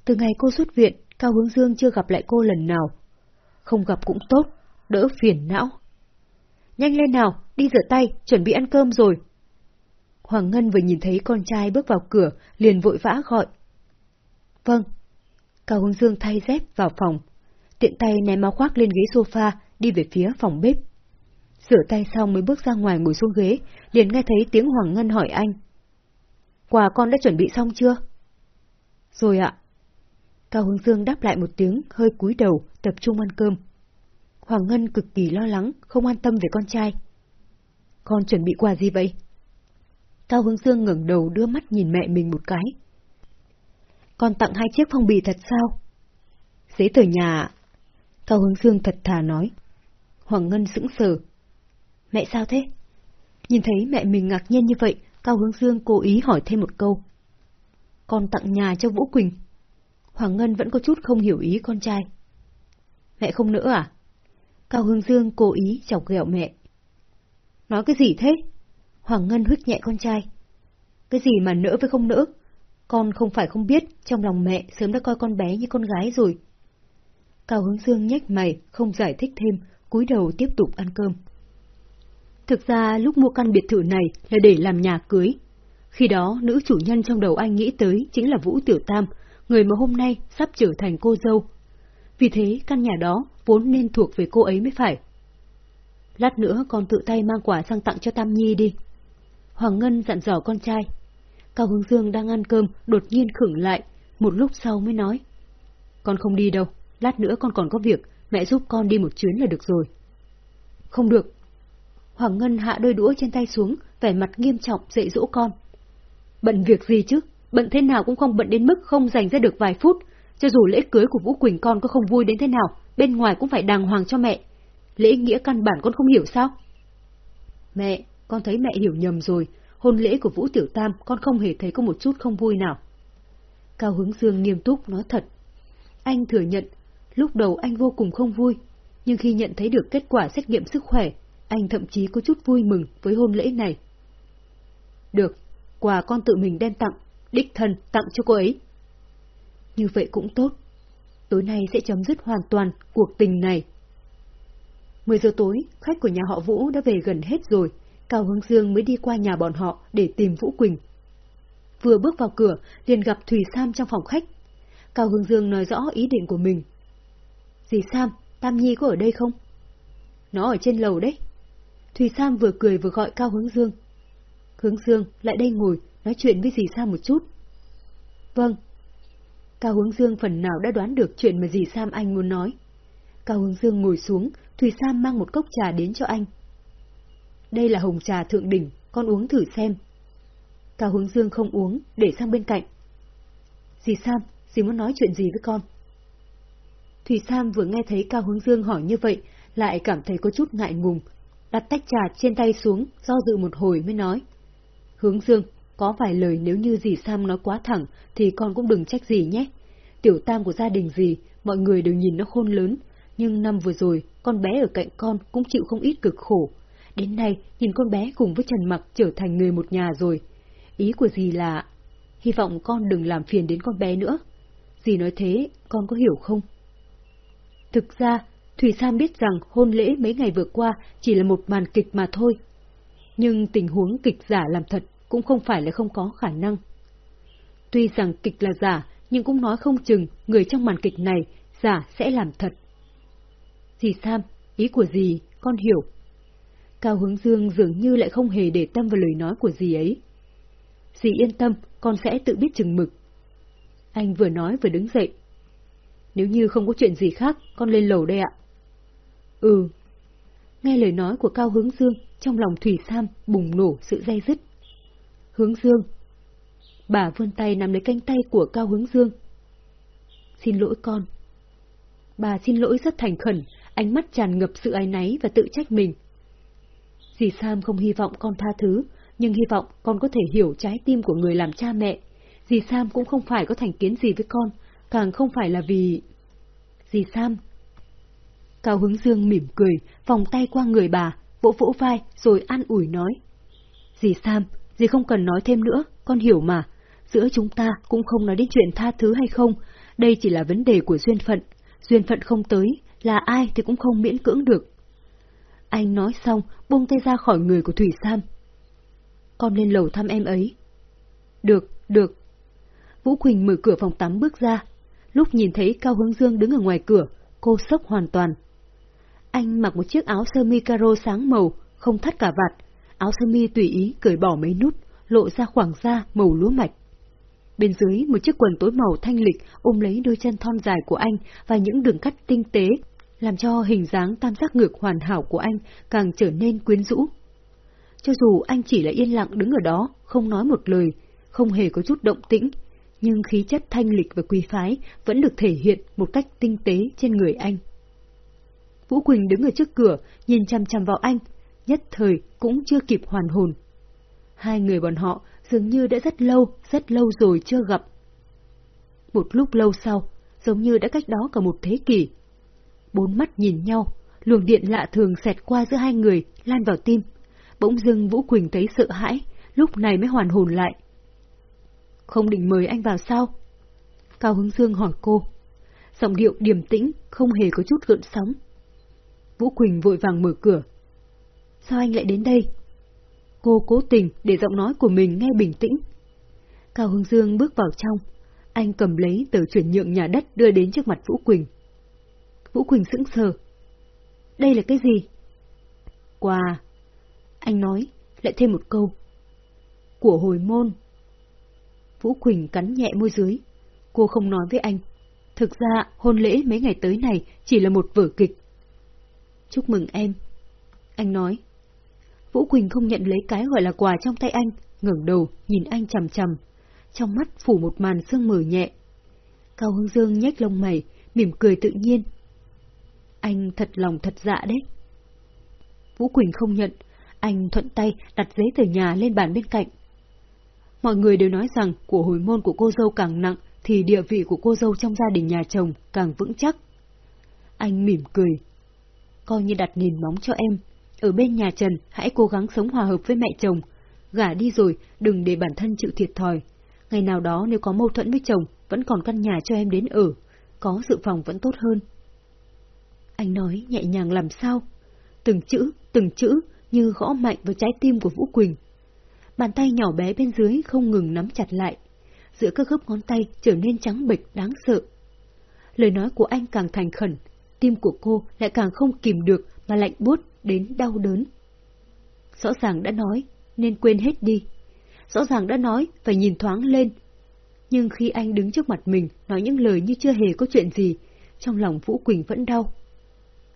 Speaker 1: Từ ngày cô xuất viện, Cao Hướng Dương chưa gặp lại cô lần nào. Không gặp cũng tốt, đỡ phiền não. Nhanh lên nào, đi rửa tay, chuẩn bị ăn cơm rồi. Hoàng Ngân vừa nhìn thấy con trai bước vào cửa, liền vội vã gọi. Vâng. Cao Hùng Dương thay dép vào phòng. Tiện tay ném áo khoác lên ghế sofa, đi về phía phòng bếp. Rửa tay xong mới bước ra ngoài ngồi xuống ghế, liền nghe thấy tiếng Hoàng Ngân hỏi anh. Quà con đã chuẩn bị xong chưa? Rồi ạ. Cao Hùng Dương đáp lại một tiếng, hơi cúi đầu, tập trung ăn cơm. Hoàng Ngân cực kỳ lo lắng, không an tâm về con trai. Con chuẩn bị quà gì vậy? Cao Hướng Dương ngẩng đầu đưa mắt nhìn mẹ mình một cái. Con tặng hai chiếc phong bì thật sao? Giấy tờ nhà... Cao Hướng Dương thật thà nói. Hoàng Ngân sững sờ. Mẹ sao thế? Nhìn thấy mẹ mình ngạc nhiên như vậy, Cao Hướng Dương cố ý hỏi thêm một câu. Con tặng nhà cho Vũ Quỳnh. Hoàng Ngân vẫn có chút không hiểu ý con trai. Mẹ không nữa à? Cao Hương Dương cố ý chọc ghẹo mẹ. Nói cái gì thế? Hoàng Ngân huyết nhẹ con trai. Cái gì mà nỡ với không nỡ? Con không phải không biết, trong lòng mẹ sớm đã coi con bé như con gái rồi. Cao Hướng Dương nhếch mày, không giải thích thêm, cúi đầu tiếp tục ăn cơm. Thực ra lúc mua căn biệt thự này là để làm nhà cưới. Khi đó, nữ chủ nhân trong đầu anh nghĩ tới chính là Vũ Tiểu Tam, người mà hôm nay sắp trở thành cô dâu. Vì thế, căn nhà đó vốn nên thuộc về cô ấy mới phải. Lát nữa con tự tay mang quà sang tặng cho Tam Nhi đi. Hoàng Ngân dặn dò con trai. Cao Hướng Dương đang ăn cơm, đột nhiên khửng lại, một lúc sau mới nói. Con không đi đâu, lát nữa con còn có việc, mẹ giúp con đi một chuyến là được rồi. Không được. Hoàng Ngân hạ đôi đũa trên tay xuống, vẻ mặt nghiêm trọng dạy dỗ con. Bận việc gì chứ, bận thế nào cũng không bận đến mức không dành ra được vài phút, cho dù lễ cưới của Vũ Quỳnh con có không vui đến thế nào, bên ngoài cũng phải đàng hoàng cho mẹ. Lễ nghĩa căn bản con không hiểu sao? Mẹ, con thấy mẹ hiểu nhầm rồi, hôn lễ của Vũ Tiểu Tam con không hề thấy có một chút không vui nào. Cao Hướng Dương nghiêm túc nói thật. Anh thừa nhận, lúc đầu anh vô cùng không vui, nhưng khi nhận thấy được kết quả xét nghiệm sức khỏe, anh thậm chí có chút vui mừng với hôn lễ này. Được, quà con tự mình đem tặng, đích thân tặng cho cô ấy. Như vậy cũng tốt. Tối nay sẽ chấm dứt hoàn toàn cuộc tình này. 10 giờ tối, khách của nhà họ Vũ đã về gần hết rồi, Cao Hướng Dương mới đi qua nhà bọn họ để tìm Vũ Quỳnh. Vừa bước vào cửa, liền gặp Thùy Sam trong phòng khách. Cao Hướng Dương nói rõ ý định của mình. Dì Sam, Tam Nhi có ở đây không? Nó ở trên lầu đấy. Thùy Sam vừa cười vừa gọi Cao Hướng Dương. Hướng Dương, lại đây ngồi, nói chuyện với dì Sam một chút. Vâng. Cao Hướng Dương phần nào đã đoán được chuyện mà dì Sam anh muốn nói. Cao Hướng Dương ngồi xuống, Thùy Sam mang một cốc trà đến cho anh. Đây là hồng trà thượng đỉnh, con uống thử xem. Cao Hướng Dương không uống, để sang bên cạnh. Dì Sam, dì muốn nói chuyện gì với con? Thùy Sam vừa nghe thấy Cao Hướng Dương hỏi như vậy, lại cảm thấy có chút ngại ngùng, đặt tách trà trên tay xuống, do dự một hồi mới nói. Hướng Dương, có vài lời nếu như dì Sam nói quá thẳng, thì con cũng đừng trách gì nhé. Tiểu tam của gia đình gì, mọi người đều nhìn nó khôn lớn, nhưng năm vừa rồi, con bé ở cạnh con cũng chịu không ít cực khổ. Đến nay, nhìn con bé cùng với Trần Mặc trở thành người một nhà rồi. Ý của dì là, hy vọng con đừng làm phiền đến con bé nữa. Dì nói thế, con có hiểu không? Thực ra, Thủy Sam biết rằng hôn lễ mấy ngày vừa qua chỉ là một màn kịch mà thôi. Nhưng tình huống kịch giả làm thật cũng không phải là không có khả năng. Tuy rằng kịch là giả, nhưng cũng nói không chừng người trong màn kịch này giả sẽ làm thật. Dì Sam, ý của dì, con hiểu. Cao Hướng Dương dường như lại không hề để tâm vào lời nói của dì ấy. Dì yên tâm, con sẽ tự biết chừng mực. Anh vừa nói vừa đứng dậy. Nếu như không có chuyện gì khác, con lên lầu đây ạ. Ừ. Nghe lời nói của Cao Hướng Dương, trong lòng Thủy Sam bùng nổ sự dây dứt. Hướng Dương. Bà vươn tay nắm lấy cánh tay của Cao Hướng Dương. Xin lỗi con. Bà xin lỗi rất thành khẩn, ánh mắt tràn ngập sự ái náy và tự trách mình. Dì Sam không hy vọng con tha thứ, nhưng hy vọng con có thể hiểu trái tim của người làm cha mẹ. Dì Sam cũng không phải có thành kiến gì với con, càng không phải là vì... Dì Sam... Cao Hướng Dương mỉm cười, vòng tay qua người bà, vỗ vỗ vai rồi an ủi nói. Dì Sam, dì không cần nói thêm nữa, con hiểu mà. Giữa chúng ta cũng không nói đến chuyện tha thứ hay không, đây chỉ là vấn đề của duyên phận. Duyên phận không tới, là ai thì cũng không miễn cưỡng được. Anh nói xong, buông tay ra khỏi người của Thủy Sam. Con lên lầu thăm em ấy. Được, được. Vũ Quỳnh mở cửa phòng tắm bước ra. Lúc nhìn thấy Cao Hướng Dương đứng ở ngoài cửa, cô sốc hoàn toàn. Anh mặc một chiếc áo sơ mi caro sáng màu, không thắt cả vạt. Áo sơ mi tùy ý cởi bỏ mấy nút, lộ ra khoảng da màu lúa mạch. Bên dưới một chiếc quần tối màu thanh lịch ôm lấy đôi chân thon dài của anh và những đường cắt tinh tế làm cho hình dáng tam giác ngược hoàn hảo của anh càng trở nên quyến rũ. Cho dù anh chỉ là yên lặng đứng ở đó, không nói một lời, không hề có chút động tĩnh, nhưng khí chất thanh lịch và quý phái vẫn được thể hiện một cách tinh tế trên người anh. Vũ Quỳnh đứng ở trước cửa, nhìn chăm chăm vào anh, nhất thời cũng chưa kịp hoàn hồn. Hai người bọn họ dường như đã rất lâu, rất lâu rồi chưa gặp. Một lúc lâu sau, giống như đã cách đó cả một thế kỷ, bốn mắt nhìn nhau, luồng điện lạ thường xẹt qua giữa hai người, lan vào tim. Bỗng dưng Vũ Quỳnh thấy sợ hãi, lúc này mới hoàn hồn lại. Không định mời anh vào sao? Cao Hứng Dương hỏi cô. Giọng điệu điềm tĩnh, không hề có chút gợn sóng. Vũ Quỳnh vội vàng mở cửa. Sao anh lại đến đây? Cô cố tình để giọng nói của mình nghe bình tĩnh. Cao Hưng Dương bước vào trong. Anh cầm lấy tờ chuyển nhượng nhà đất đưa đến trước mặt Vũ Quỳnh. Vũ Quỳnh sững sờ. Đây là cái gì? Quà. Anh nói, lại thêm một câu. Của hồi môn. Vũ Quỳnh cắn nhẹ môi dưới. Cô không nói với anh. Thực ra, hôn lễ mấy ngày tới này chỉ là một vở kịch. Chúc mừng em. Anh nói. Vũ Quỳnh không nhận lấy cái gọi là quà trong tay anh, ngẩng đầu, nhìn anh chằm chằm. Trong mắt phủ một màn sương mờ nhẹ. Cao Hương Dương nhếch lông mày, mỉm cười tự nhiên. Anh thật lòng thật dạ đấy. Vũ Quỳnh không nhận, anh thuận tay đặt giấy tờ nhà lên bàn bên cạnh. Mọi người đều nói rằng của hồi môn của cô dâu càng nặng thì địa vị của cô dâu trong gia đình nhà chồng càng vững chắc. Anh mỉm cười. Coi như đặt nền móng cho em. Ở bên nhà Trần, hãy cố gắng sống hòa hợp với mẹ chồng. Gả đi rồi, đừng để bản thân chịu thiệt thòi. Ngày nào đó nếu có mâu thuẫn với chồng, vẫn còn căn nhà cho em đến ở. Có dự phòng vẫn tốt hơn. Anh nói nhẹ nhàng làm sao? Từng chữ, từng chữ, như gõ mạnh vào trái tim của Vũ Quỳnh. Bàn tay nhỏ bé bên dưới không ngừng nắm chặt lại, giữa các khớp ngón tay trở nên trắng bệch đáng sợ. Lời nói của anh càng thành khẩn, tim của cô lại càng không kìm được mà lạnh buốt đến đau đớn. Rõ ràng đã nói, nên quên hết đi. Rõ ràng đã nói, phải nhìn thoáng lên. Nhưng khi anh đứng trước mặt mình nói những lời như chưa hề có chuyện gì, trong lòng Vũ Quỳnh vẫn đau.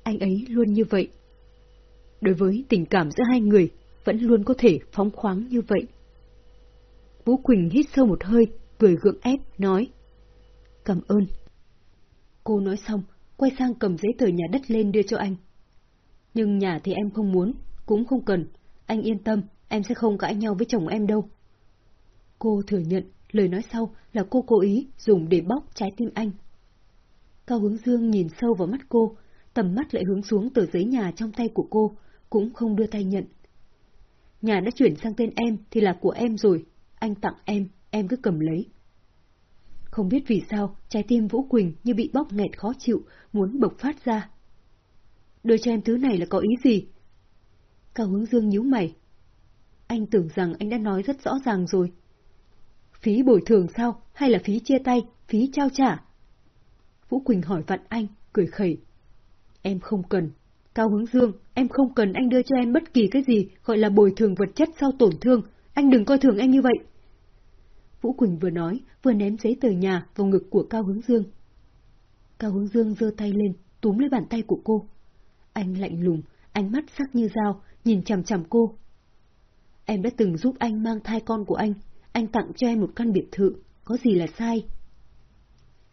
Speaker 1: Anh ấy luôn như vậy. Đối với tình cảm giữa hai người, vẫn luôn có thể phóng khoáng như vậy. Vũ Quỳnh hít sâu một hơi, cười gượng ép, nói. Cảm ơn. Cô nói xong, quay sang cầm giấy tờ nhà đất lên đưa cho anh. Nhưng nhà thì em không muốn, cũng không cần. Anh yên tâm, em sẽ không cãi nhau với chồng em đâu. Cô thừa nhận, lời nói sau là cô cố ý dùng để bóc trái tim anh. Cao hướng dương nhìn sâu vào mắt cô, tầm mắt lại hướng xuống tờ giấy nhà trong tay của cô, cũng không đưa tay nhận. Nhà đã chuyển sang tên em thì là của em rồi, anh tặng em, em cứ cầm lấy. Không biết vì sao, trái tim Vũ Quỳnh như bị bóp nghẹt khó chịu, muốn bộc phát ra. Đưa cho em thứ này là có ý gì? Cao hướng dương nhíu mày. Anh tưởng rằng anh đã nói rất rõ ràng rồi. Phí bồi thường sao? Hay là phí chia tay, phí trao trả? Vũ Quỳnh hỏi vặn anh, cười khẩy. Em không cần. Cao hướng dương, em không cần anh đưa cho em bất kỳ cái gì gọi là bồi thường vật chất sau tổn thương. Anh đừng coi thường em như vậy. Vũ Quỳnh vừa nói, vừa ném giấy tờ nhà vào ngực của Cao Hướng Dương. Cao Hướng Dương giơ tay lên, túm lấy bàn tay của cô. Anh lạnh lùng, ánh mắt sắc như dao, nhìn chằm chằm cô. Em đã từng giúp anh mang thai con của anh, anh tặng cho em một căn biệt thự, có gì là sai?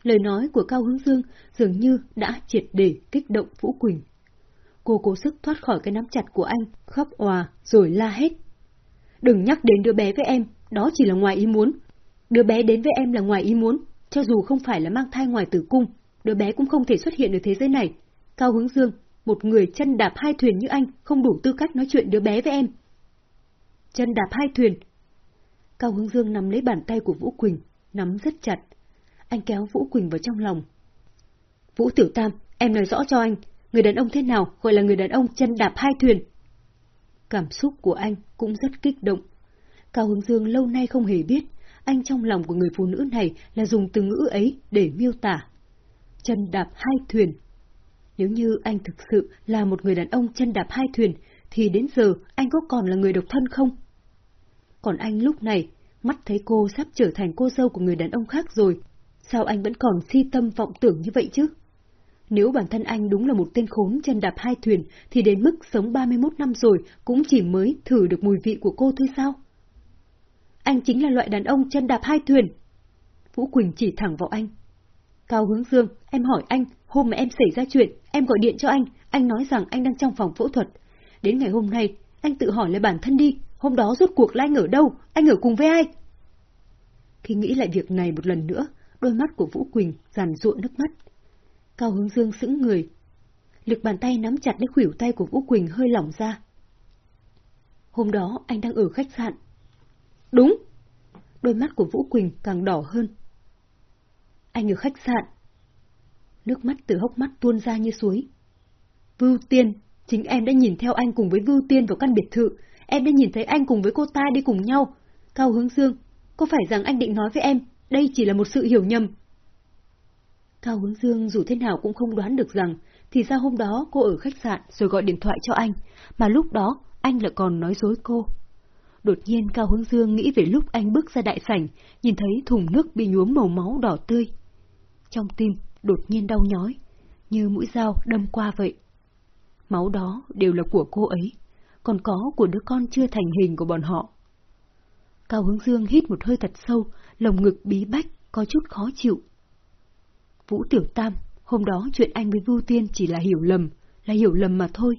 Speaker 1: Lời nói của Cao Hướng Dương dường như đã triệt để kích động Vũ Quỳnh. Cô cố sức thoát khỏi cái nắm chặt của anh, khóc òa, rồi la hết. Đừng nhắc đến đứa bé với em, đó chỉ là ngoài ý muốn, Đứa bé đến với em là ngoài ý muốn, cho dù không phải là mang thai ngoài tử cung, đứa bé cũng không thể xuất hiện ở thế giới này. Cao Hướng Dương, một người chân đạp hai thuyền như anh, không đủ tư cách nói chuyện đứa bé với em. Chân đạp hai thuyền. Cao Hướng Dương nắm lấy bàn tay của Vũ Quỳnh, nắm rất chặt. Anh kéo Vũ Quỳnh vào trong lòng. Vũ Tiểu Tam, em nói rõ cho anh, người đàn ông thế nào gọi là người đàn ông chân đạp hai thuyền. Cảm xúc của anh cũng rất kích động. Cao Hướng Dương lâu nay không hề biết, anh trong lòng của người phụ nữ này là dùng từ ngữ ấy để miêu tả. Chân đạp hai thuyền. Nếu như anh thực sự là một người đàn ông chân đạp hai thuyền, thì đến giờ anh có còn là người độc thân không? Còn anh lúc này, mắt thấy cô sắp trở thành cô dâu của người đàn ông khác rồi, sao anh vẫn còn si tâm vọng tưởng như vậy chứ? Nếu bản thân anh đúng là một tên khốn chân đạp hai thuyền, thì đến mức sống 31 năm rồi cũng chỉ mới thử được mùi vị của cô thôi sao? anh chính là loại đàn ông chân đạp hai thuyền. Vũ Quỳnh chỉ thẳng vào anh. Cao Hướng Dương, em hỏi anh, hôm mà em xảy ra chuyện, em gọi điện cho anh, anh nói rằng anh đang trong phòng phẫu thuật. Đến ngày hôm nay, anh tự hỏi lại bản thân đi, hôm đó rốt cuộc là anh ở đâu, anh ở cùng với ai? Khi nghĩ lại việc này một lần nữa, đôi mắt của Vũ Quỳnh giàn ruộng nước mắt. Cao Hướng Dương sững người. lực bàn tay nắm chặt lấy khuỷu tay của Vũ Quỳnh hơi lỏng ra. Hôm đó anh đang ở khách sạn. Đúng! Đôi mắt của Vũ Quỳnh càng đỏ hơn. Anh ở khách sạn. Nước mắt từ hốc mắt tuôn ra như suối. Vưu Tiên, chính em đã nhìn theo anh cùng với Vưu Tiên vào căn biệt thự. Em đã nhìn thấy anh cùng với cô ta đi cùng nhau. Cao Hướng Dương, có phải rằng anh định nói với em, đây chỉ là một sự hiểu nhầm? Cao Hướng Dương dù thế nào cũng không đoán được rằng, thì ra hôm đó cô ở khách sạn rồi gọi điện thoại cho anh, mà lúc đó anh lại còn nói dối cô. Đột nhiên Cao Hướng Dương nghĩ về lúc anh bước ra đại sảnh, nhìn thấy thùng nước bị nhuốm màu máu đỏ tươi. Trong tim đột nhiên đau nhói, như mũi dao đâm qua vậy. Máu đó đều là của cô ấy, còn có của đứa con chưa thành hình của bọn họ. Cao Hướng Dương hít một hơi thật sâu, lồng ngực bí bách, có chút khó chịu. Vũ Tiểu Tam, hôm đó chuyện anh với Vu Tiên chỉ là hiểu lầm, là hiểu lầm mà thôi.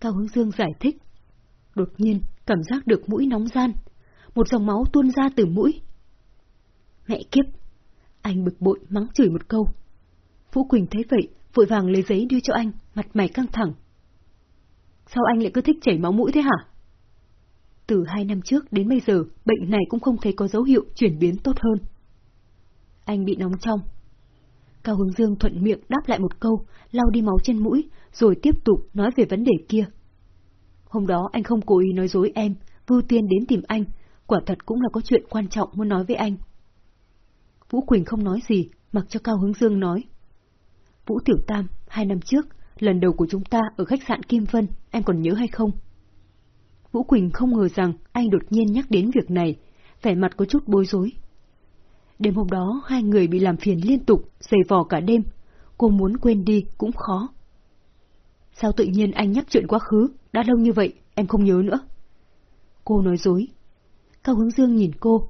Speaker 1: Cao Hướng Dương giải thích. Đột nhiên, cảm giác được mũi nóng gian. Một dòng máu tuôn ra từ mũi. Mẹ kiếp! Anh bực bội mắng chửi một câu. Vũ Quỳnh thấy vậy, vội vàng lấy giấy đưa cho anh, mặt mày căng thẳng. Sao anh lại cứ thích chảy máu mũi thế hả? Từ hai năm trước đến bây giờ, bệnh này cũng không thấy có dấu hiệu chuyển biến tốt hơn. Anh bị nóng trong. Cao Hướng Dương thuận miệng đáp lại một câu, lau đi máu trên mũi, rồi tiếp tục nói về vấn đề kia. Hôm đó anh không cố ý nói dối em, Vưu Tiên đến tìm anh, quả thật cũng là có chuyện quan trọng muốn nói với anh. Vũ Quỳnh không nói gì, mặc cho Cao Hướng Dương nói. Vũ Tiểu Tam, hai năm trước, lần đầu của chúng ta ở khách sạn Kim Vân, em còn nhớ hay không? Vũ Quỳnh không ngờ rằng anh đột nhiên nhắc đến việc này, vẻ mặt có chút bối rối. Đêm hôm đó hai người bị làm phiền liên tục, dày vò cả đêm, cô muốn quên đi cũng khó. Sao tự nhiên anh nhắc chuyện quá khứ, đã lâu như vậy, em không nhớ nữa. Cô nói dối. Cao Hướng Dương nhìn cô,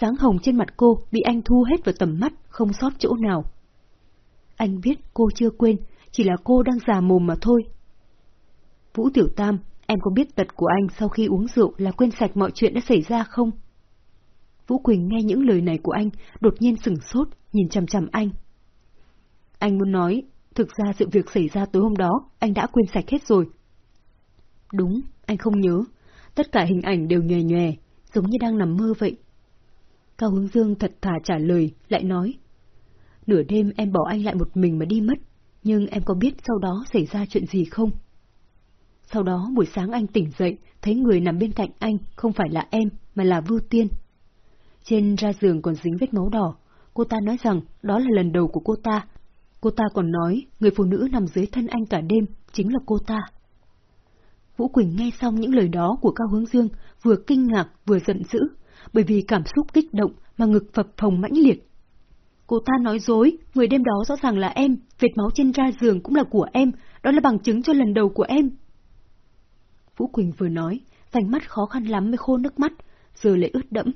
Speaker 1: dáng hồng trên mặt cô bị anh thu hết vào tầm mắt, không sót chỗ nào. Anh biết cô chưa quên, chỉ là cô đang già mồm mà thôi. Vũ Tiểu Tam, em có biết tật của anh sau khi uống rượu là quên sạch mọi chuyện đã xảy ra không? Vũ Quỳnh nghe những lời này của anh, đột nhiên sửng sốt, nhìn chằm chằm anh. Anh muốn nói, thực ra sự việc xảy ra tối hôm đó, anh đã quên sạch hết rồi. Đúng, anh không nhớ. Tất cả hình ảnh đều nhòe nhòe, giống như đang nằm mơ vậy. Cao Hướng Dương thật thà trả lời, lại nói. Nửa đêm em bỏ anh lại một mình mà đi mất, nhưng em có biết sau đó xảy ra chuyện gì không? Sau đó buổi sáng anh tỉnh dậy, thấy người nằm bên cạnh anh không phải là em, mà là Vưu Tiên. Trên ra giường còn dính vết máu đỏ, cô ta nói rằng đó là lần đầu của cô ta. Cô ta còn nói người phụ nữ nằm dưới thân anh cả đêm chính là cô ta. Vũ Quỳnh nghe xong những lời đó của Cao Hướng Dương, vừa kinh ngạc vừa giận dữ, bởi vì cảm xúc kích động mà ngực phập phồng mãnh liệt. Cô ta nói dối, người đêm đó rõ ràng là em, vệt máu trên ra giường cũng là của em, đó là bằng chứng cho lần đầu của em. Vũ Quỳnh vừa nói, vành mắt khó khăn lắm mới khô nước mắt, giờ lại ướt đẫm.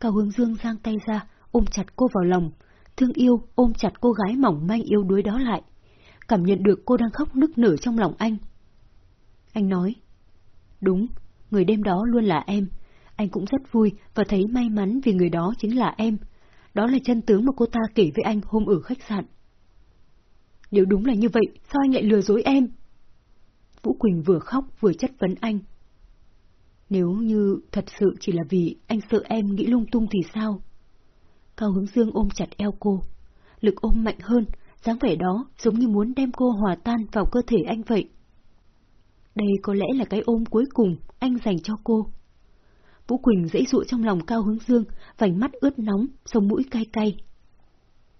Speaker 1: Cao Hướng Dương giang tay ra, ôm chặt cô vào lòng, thương yêu ôm chặt cô gái mỏng manh yêu đuối đó lại, cảm nhận được cô đang khóc nức nở trong lòng anh. Anh nói, đúng, người đêm đó luôn là em, anh cũng rất vui và thấy may mắn vì người đó chính là em. Đó là chân tướng mà cô ta kể với anh hôm ở khách sạn. Nếu đúng là như vậy, sao anh lại lừa dối em? Vũ Quỳnh vừa khóc vừa chất vấn anh. Nếu như thật sự chỉ là vì anh sợ em nghĩ lung tung thì sao? Cao Hướng Dương ôm chặt eo cô. Lực ôm mạnh hơn, dáng vẻ đó giống như muốn đem cô hòa tan vào cơ thể anh vậy. Đây có lẽ là cái ôm cuối cùng anh dành cho cô. Vũ Quỳnh dãy dụa trong lòng Cao Hướng Dương, vành mắt ướt nóng, sông mũi cay cay.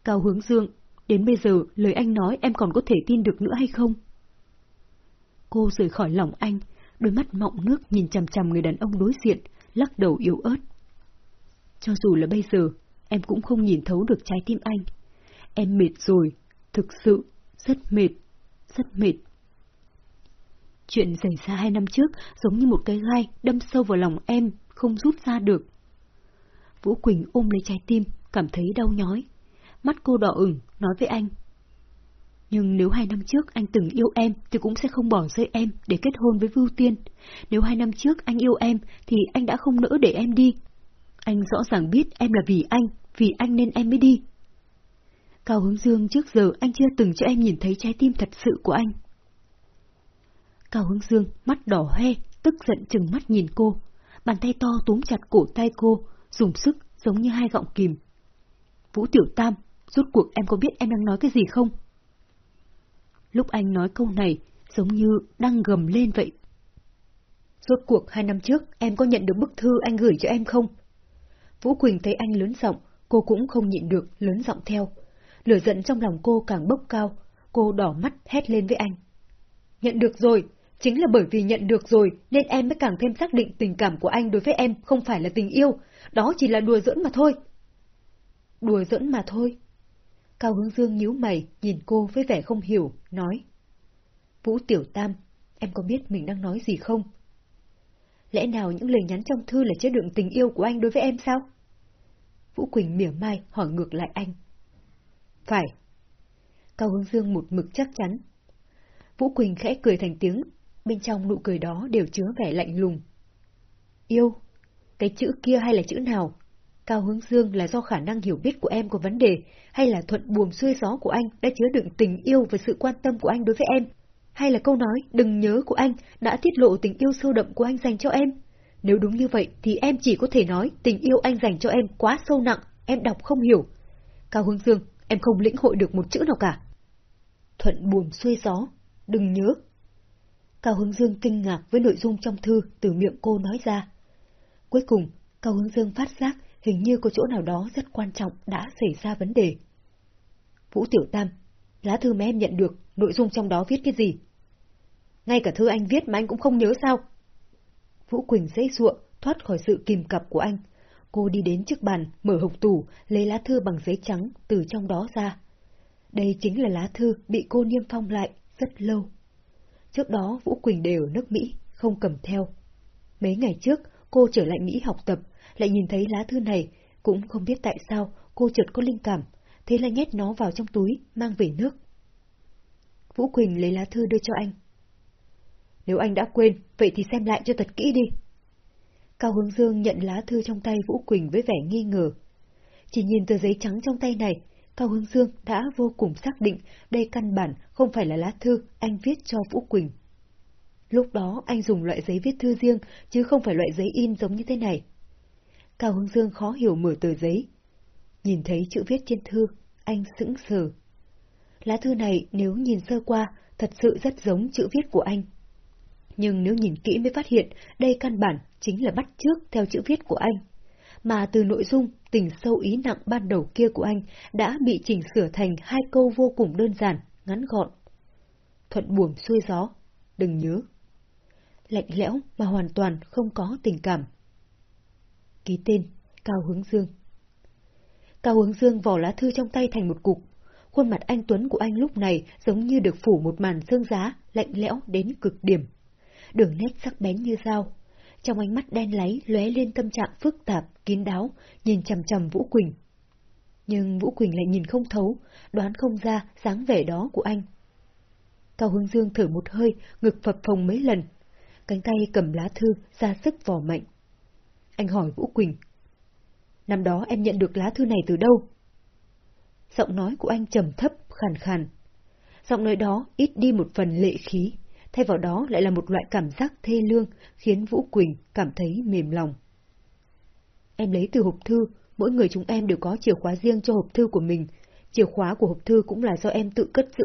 Speaker 1: Cao Hướng Dương, đến bây giờ lời anh nói em còn có thể tin được nữa hay không? Cô rời khỏi lòng anh, đôi mắt mọng nước nhìn chằm chằm người đàn ông đối diện, lắc đầu yếu ớt. Cho dù là bây giờ, em cũng không nhìn thấu được trái tim anh. Em mệt rồi, thực sự, rất mệt, rất mệt. Chuyện xảy ra hai năm trước giống như một cái gai đâm sâu vào lòng em, không rút ra được. Vũ Quỳnh ôm lấy trái tim, cảm thấy đau nhói. Mắt cô đỏ ửng, nói với anh. Nhưng nếu hai năm trước anh từng yêu em thì cũng sẽ không bỏ rơi em để kết hôn với Vưu Tiên. Nếu hai năm trước anh yêu em thì anh đã không nỡ để em đi. Anh rõ ràng biết em là vì anh, vì anh nên em mới đi. Cao Hướng Dương trước giờ anh chưa từng cho em nhìn thấy trái tim thật sự của anh. Cao Hướng Dương mắt đỏ hoe, tức giận chừng mắt nhìn cô. Bàn tay to túm chặt cổ tay cô, dùng sức giống như hai gọng kìm. Vũ Tiểu Tam, rốt cuộc em có biết em đang nói cái gì không? Lúc anh nói câu này, giống như đang gầm lên vậy. Rốt cuộc hai năm trước, em có nhận được bức thư anh gửi cho em không? Vũ Quỳnh thấy anh lớn giọng, cô cũng không nhịn được, lớn giọng theo. Lửa giận trong lòng cô càng bốc cao, cô đỏ mắt hét lên với anh. Nhận được rồi, chính là bởi vì nhận được rồi nên em mới càng thêm xác định tình cảm của anh đối với em không phải là tình yêu, đó chỉ là đùa giỡn mà thôi. Đùa giỡn mà thôi. Cao Hướng Dương nhíu mày, nhìn cô với vẻ không hiểu, nói. Vũ Tiểu Tam, em có biết mình đang nói gì không? Lẽ nào những lời nhắn trong thư là chứa đựng tình yêu của anh đối với em sao? Vũ Quỳnh mỉa mai hỏi ngược lại anh. Phải. Cao Hướng Dương một mực chắc chắn. Vũ Quỳnh khẽ cười thành tiếng, bên trong nụ cười đó đều chứa vẻ lạnh lùng. Yêu? Cái chữ kia hay là chữ nào? Cao Hướng Dương là do khả năng hiểu biết của em có vấn đề, hay là thuận buồm xuôi gió của anh đã chứa đựng tình yêu và sự quan tâm của anh đối với em? Hay là câu nói đừng nhớ của anh đã tiết lộ tình yêu sâu đậm của anh dành cho em? Nếu đúng như vậy thì em chỉ có thể nói tình yêu anh dành cho em quá sâu nặng, em đọc không hiểu. Cao Hướng Dương, em không lĩnh hội được một chữ nào cả. Thuận buồm xuôi gió, đừng nhớ. Cao Hướng Dương kinh ngạc với nội dung trong thư từ miệng cô nói ra. Cuối cùng, Cao Hướng Dương phát giác hình như có chỗ nào đó rất quan trọng đã xảy ra vấn đề. Vũ Tiểu Tam, lá thư mà em nhận được, nội dung trong đó viết cái gì? Ngay cả thư anh viết mà anh cũng không nhớ sao? Vũ Quỳnh dễ ruộng, thoát khỏi sự kìm cặp của anh. Cô đi đến trước bàn, mở hộp tủ, lấy lá thư bằng giấy trắng từ trong đó ra. Đây chính là lá thư bị cô niêm phong lại rất lâu. Trước đó Vũ Quỳnh đều ở nước Mỹ, không cầm theo. Mấy ngày trước, cô trở lại Mỹ học tập, lại nhìn thấy lá thư này, cũng không biết tại sao cô chợt có linh cảm, thế là nhét nó vào trong túi, mang về nước. Vũ Quỳnh lấy lá thư đưa cho anh. Nếu anh đã quên, vậy thì xem lại cho thật kỹ đi. Cao Hướng Dương nhận lá thư trong tay Vũ Quỳnh với vẻ nghi ngờ. Chỉ nhìn tờ giấy trắng trong tay này, Cao hương Dương đã vô cùng xác định đây căn bản không phải là lá thư anh viết cho Vũ Quỳnh. Lúc đó anh dùng loại giấy viết thư riêng, chứ không phải loại giấy in giống như thế này. Cao hương Dương khó hiểu mở tờ giấy. Nhìn thấy chữ viết trên thư, anh sững sờ. Lá thư này nếu nhìn sơ qua, thật sự rất giống chữ viết của anh. Nhưng nếu nhìn kỹ mới phát hiện, đây căn bản chính là bắt trước theo chữ viết của anh. Mà từ nội dung, tình sâu ý nặng ban đầu kia của anh đã bị chỉnh sửa thành hai câu vô cùng đơn giản, ngắn gọn. Thuận buồm xuôi gió, đừng nhớ. Lạnh lẽo mà hoàn toàn không có tình cảm. Ký tên, Cao Hướng Dương. Cao Hướng Dương vò lá thư trong tay thành một cục. Khuôn mặt anh Tuấn của anh lúc này giống như được phủ một màn sương giá, lạnh lẽo đến cực điểm. Đường nét sắc bén như dao. Trong ánh mắt đen láy lóe lên tâm trạng phức tạp, kín đáo, nhìn chầm chầm Vũ Quỳnh. Nhưng Vũ Quỳnh lại nhìn không thấu, đoán không ra dáng vẻ đó của anh. Cao Hương Dương thở một hơi, ngực phập phồng mấy lần. Cánh tay cầm lá thư, ra sức vò mạnh. Anh hỏi Vũ Quỳnh. Năm đó em nhận được lá thư này từ đâu? Giọng nói của anh trầm thấp, khàn khàn. Giọng nói đó ít đi một phần lệ khí, thay vào đó lại là một loại cảm giác thê lương, khiến Vũ Quỳnh cảm thấy mềm lòng. Em lấy từ hộp thư, mỗi người chúng em đều có chìa khóa riêng cho hộp thư của mình, chìa khóa của hộp thư cũng là do em tự cất giữ.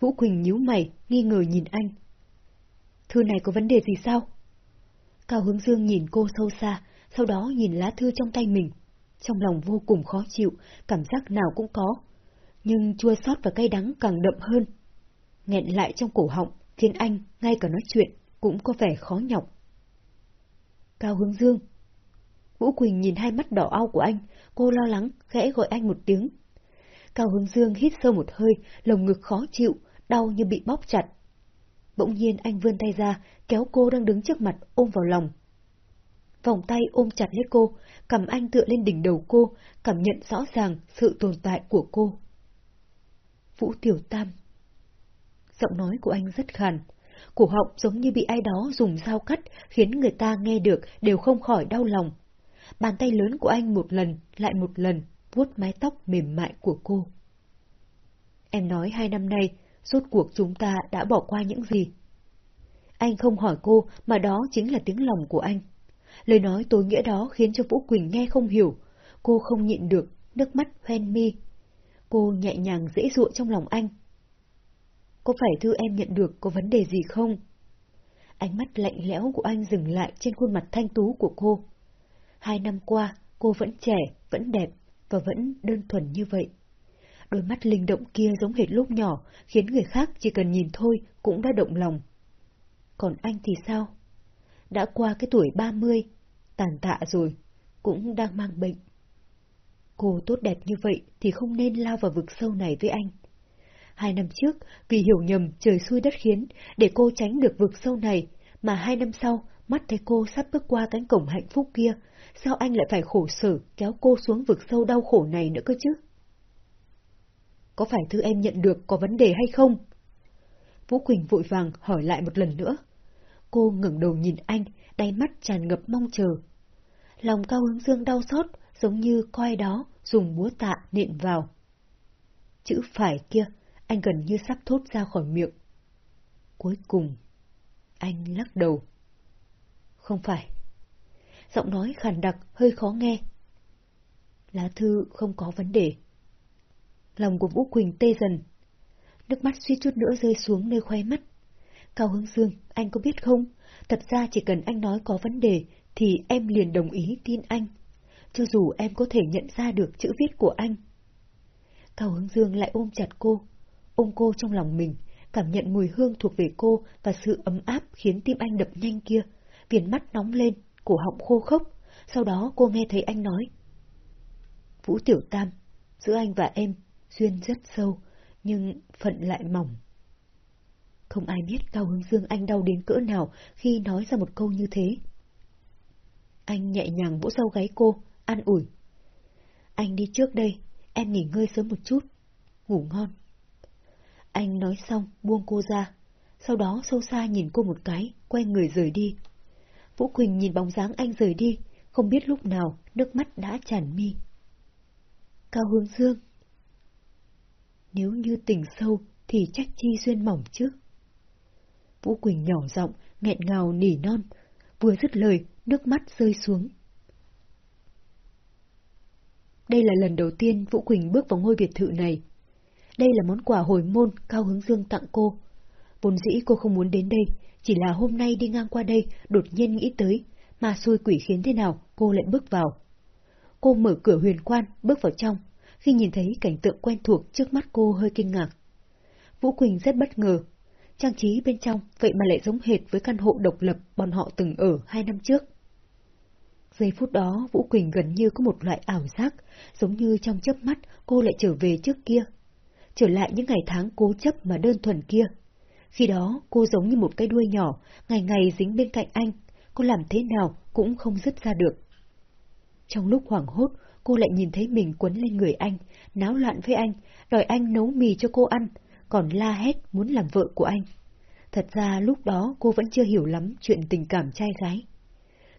Speaker 1: Vũ Quỳnh nhíu mày, nghi ngờ nhìn anh. Thư này có vấn đề gì sao? Cao Hướng Dương nhìn cô sâu xa, sau đó nhìn lá thư trong tay mình. Trong lòng vô cùng khó chịu, cảm giác nào cũng có. Nhưng chua xót và cay đắng càng đậm hơn. Nghẹn lại trong cổ họng, khiến anh, ngay cả nói chuyện, cũng có vẻ khó nhọc. Cao Hướng Dương Vũ Quỳnh nhìn hai mắt đỏ ao của anh, cô lo lắng, khẽ gọi anh một tiếng. Cao Hướng Dương hít sâu một hơi, lồng ngực khó chịu, đau như bị bóp chặt. Bỗng nhiên anh vươn tay ra, kéo cô đang đứng trước mặt ôm vào lòng. Vòng tay ôm chặt lấy cô, cầm anh tựa lên đỉnh đầu cô, cảm nhận rõ ràng sự tồn tại của cô. Vũ Tiểu Tam Giọng nói của anh rất khàn, cổ họng giống như bị ai đó dùng dao cắt, khiến người ta nghe được đều không khỏi đau lòng. Bàn tay lớn của anh một lần, lại một lần, vuốt mái tóc mềm mại của cô. Em nói hai năm nay, suốt cuộc chúng ta đã bỏ qua những gì? Anh không hỏi cô, mà đó chính là tiếng lòng của anh. Lời nói tối nghĩa đó khiến cho Vũ Quỳnh nghe không hiểu. Cô không nhịn được, nước mắt hoen mi. Cô nhẹ nhàng dễ dụa trong lòng anh. Có phải thư em nhận được có vấn đề gì không? Ánh mắt lạnh lẽo của anh dừng lại trên khuôn mặt thanh tú của cô. Hai năm qua, cô vẫn trẻ, vẫn đẹp, và vẫn đơn thuần như vậy. Đôi mắt linh động kia giống hệt lúc nhỏ, khiến người khác chỉ cần nhìn thôi cũng đã động lòng. Còn anh thì sao? Đã qua cái tuổi ba mươi, tàn tạ rồi, cũng đang mang bệnh. Cô tốt đẹp như vậy thì không nên lao vào vực sâu này với anh. Hai năm trước, vì hiểu nhầm trời xui đất khiến, để cô tránh được vực sâu này, mà hai năm sau, mắt thấy cô sắp bước qua cánh cổng hạnh phúc kia, sao anh lại phải khổ sở kéo cô xuống vực sâu đau khổ này nữa cơ chứ? Có phải thư em nhận được có vấn đề hay không? Vũ Quỳnh vội vàng hỏi lại một lần nữa. Cô ngẩng đầu nhìn anh, đáy mắt tràn ngập mong chờ. Lòng cao hướng dương đau xót, giống như coi đó, dùng búa tạ nện vào. Chữ phải kia, anh gần như sắp thốt ra khỏi miệng. Cuối cùng, anh lắc đầu. Không phải. Giọng nói khàn đặc, hơi khó nghe. Lá thư không có vấn đề. Lòng của Vũ Quỳnh tê dần. Nước mắt suy chút nữa rơi xuống nơi khoe mắt. Cao Hướng Dương, anh có biết không? Thật ra chỉ cần anh nói có vấn đề, thì em liền đồng ý tin anh. Cho dù em có thể nhận ra được chữ viết của anh. Cao Hướng Dương lại ôm chặt cô, ôm cô trong lòng mình, cảm nhận mùi hương thuộc về cô và sự ấm áp khiến tim anh đập nhanh kia, viền mắt nóng lên, cổ họng khô khốc. Sau đó cô nghe thấy anh nói. Vũ Tiểu Tam, giữa anh và em, duyên rất sâu, nhưng phận lại mỏng. Không ai biết Cao Hướng Dương anh đau đến cỡ nào khi nói ra một câu như thế. Anh nhẹ nhàng vỗ sau gáy cô, an ủi. Anh đi trước đây, em nghỉ ngơi sớm một chút, ngủ ngon. Anh nói xong, buông cô ra, sau đó sâu xa nhìn cô một cái, quay người rời đi. Vũ Quỳnh nhìn bóng dáng anh rời đi, không biết lúc nào nước mắt đã tràn mi. Cao Hướng Dương Nếu như tình sâu thì trách chi duyên mỏng chứ. Vũ Quỳnh nhỏ giọng, nghẹn ngào nỉ non, vừa dứt lời, nước mắt rơi xuống. Đây là lần đầu tiên Vũ Quỳnh bước vào ngôi biệt thự này. Đây là món quà hồi môn Cao Hướng Dương tặng cô. Vốn dĩ cô không muốn đến đây, chỉ là hôm nay đi ngang qua đây đột nhiên nghĩ tới, mà xui quỷ khiến thế nào cô lại bước vào. Cô mở cửa huyền quan, bước vào trong, khi nhìn thấy cảnh tượng quen thuộc trước mắt cô hơi kinh ngạc. Vũ Quỳnh rất bất ngờ. Trang trí bên trong vậy mà lại giống hệt với căn hộ độc lập bọn họ từng ở hai năm trước. Giây phút đó Vũ Quỳnh gần như có một loại ảo giác, giống như trong chớp mắt cô lại trở về trước kia. Trở lại những ngày tháng cố chấp mà đơn thuần kia. Khi đó cô giống như một cái đuôi nhỏ, ngày ngày dính bên cạnh anh, cô làm thế nào cũng không dứt ra được. Trong lúc hoảng hốt, cô lại nhìn thấy mình quấn lên người anh, náo loạn với anh, đòi anh nấu mì cho cô ăn, còn la hét muốn làm vợ của anh. Thật ra lúc đó cô vẫn chưa hiểu lắm chuyện tình cảm trai gái.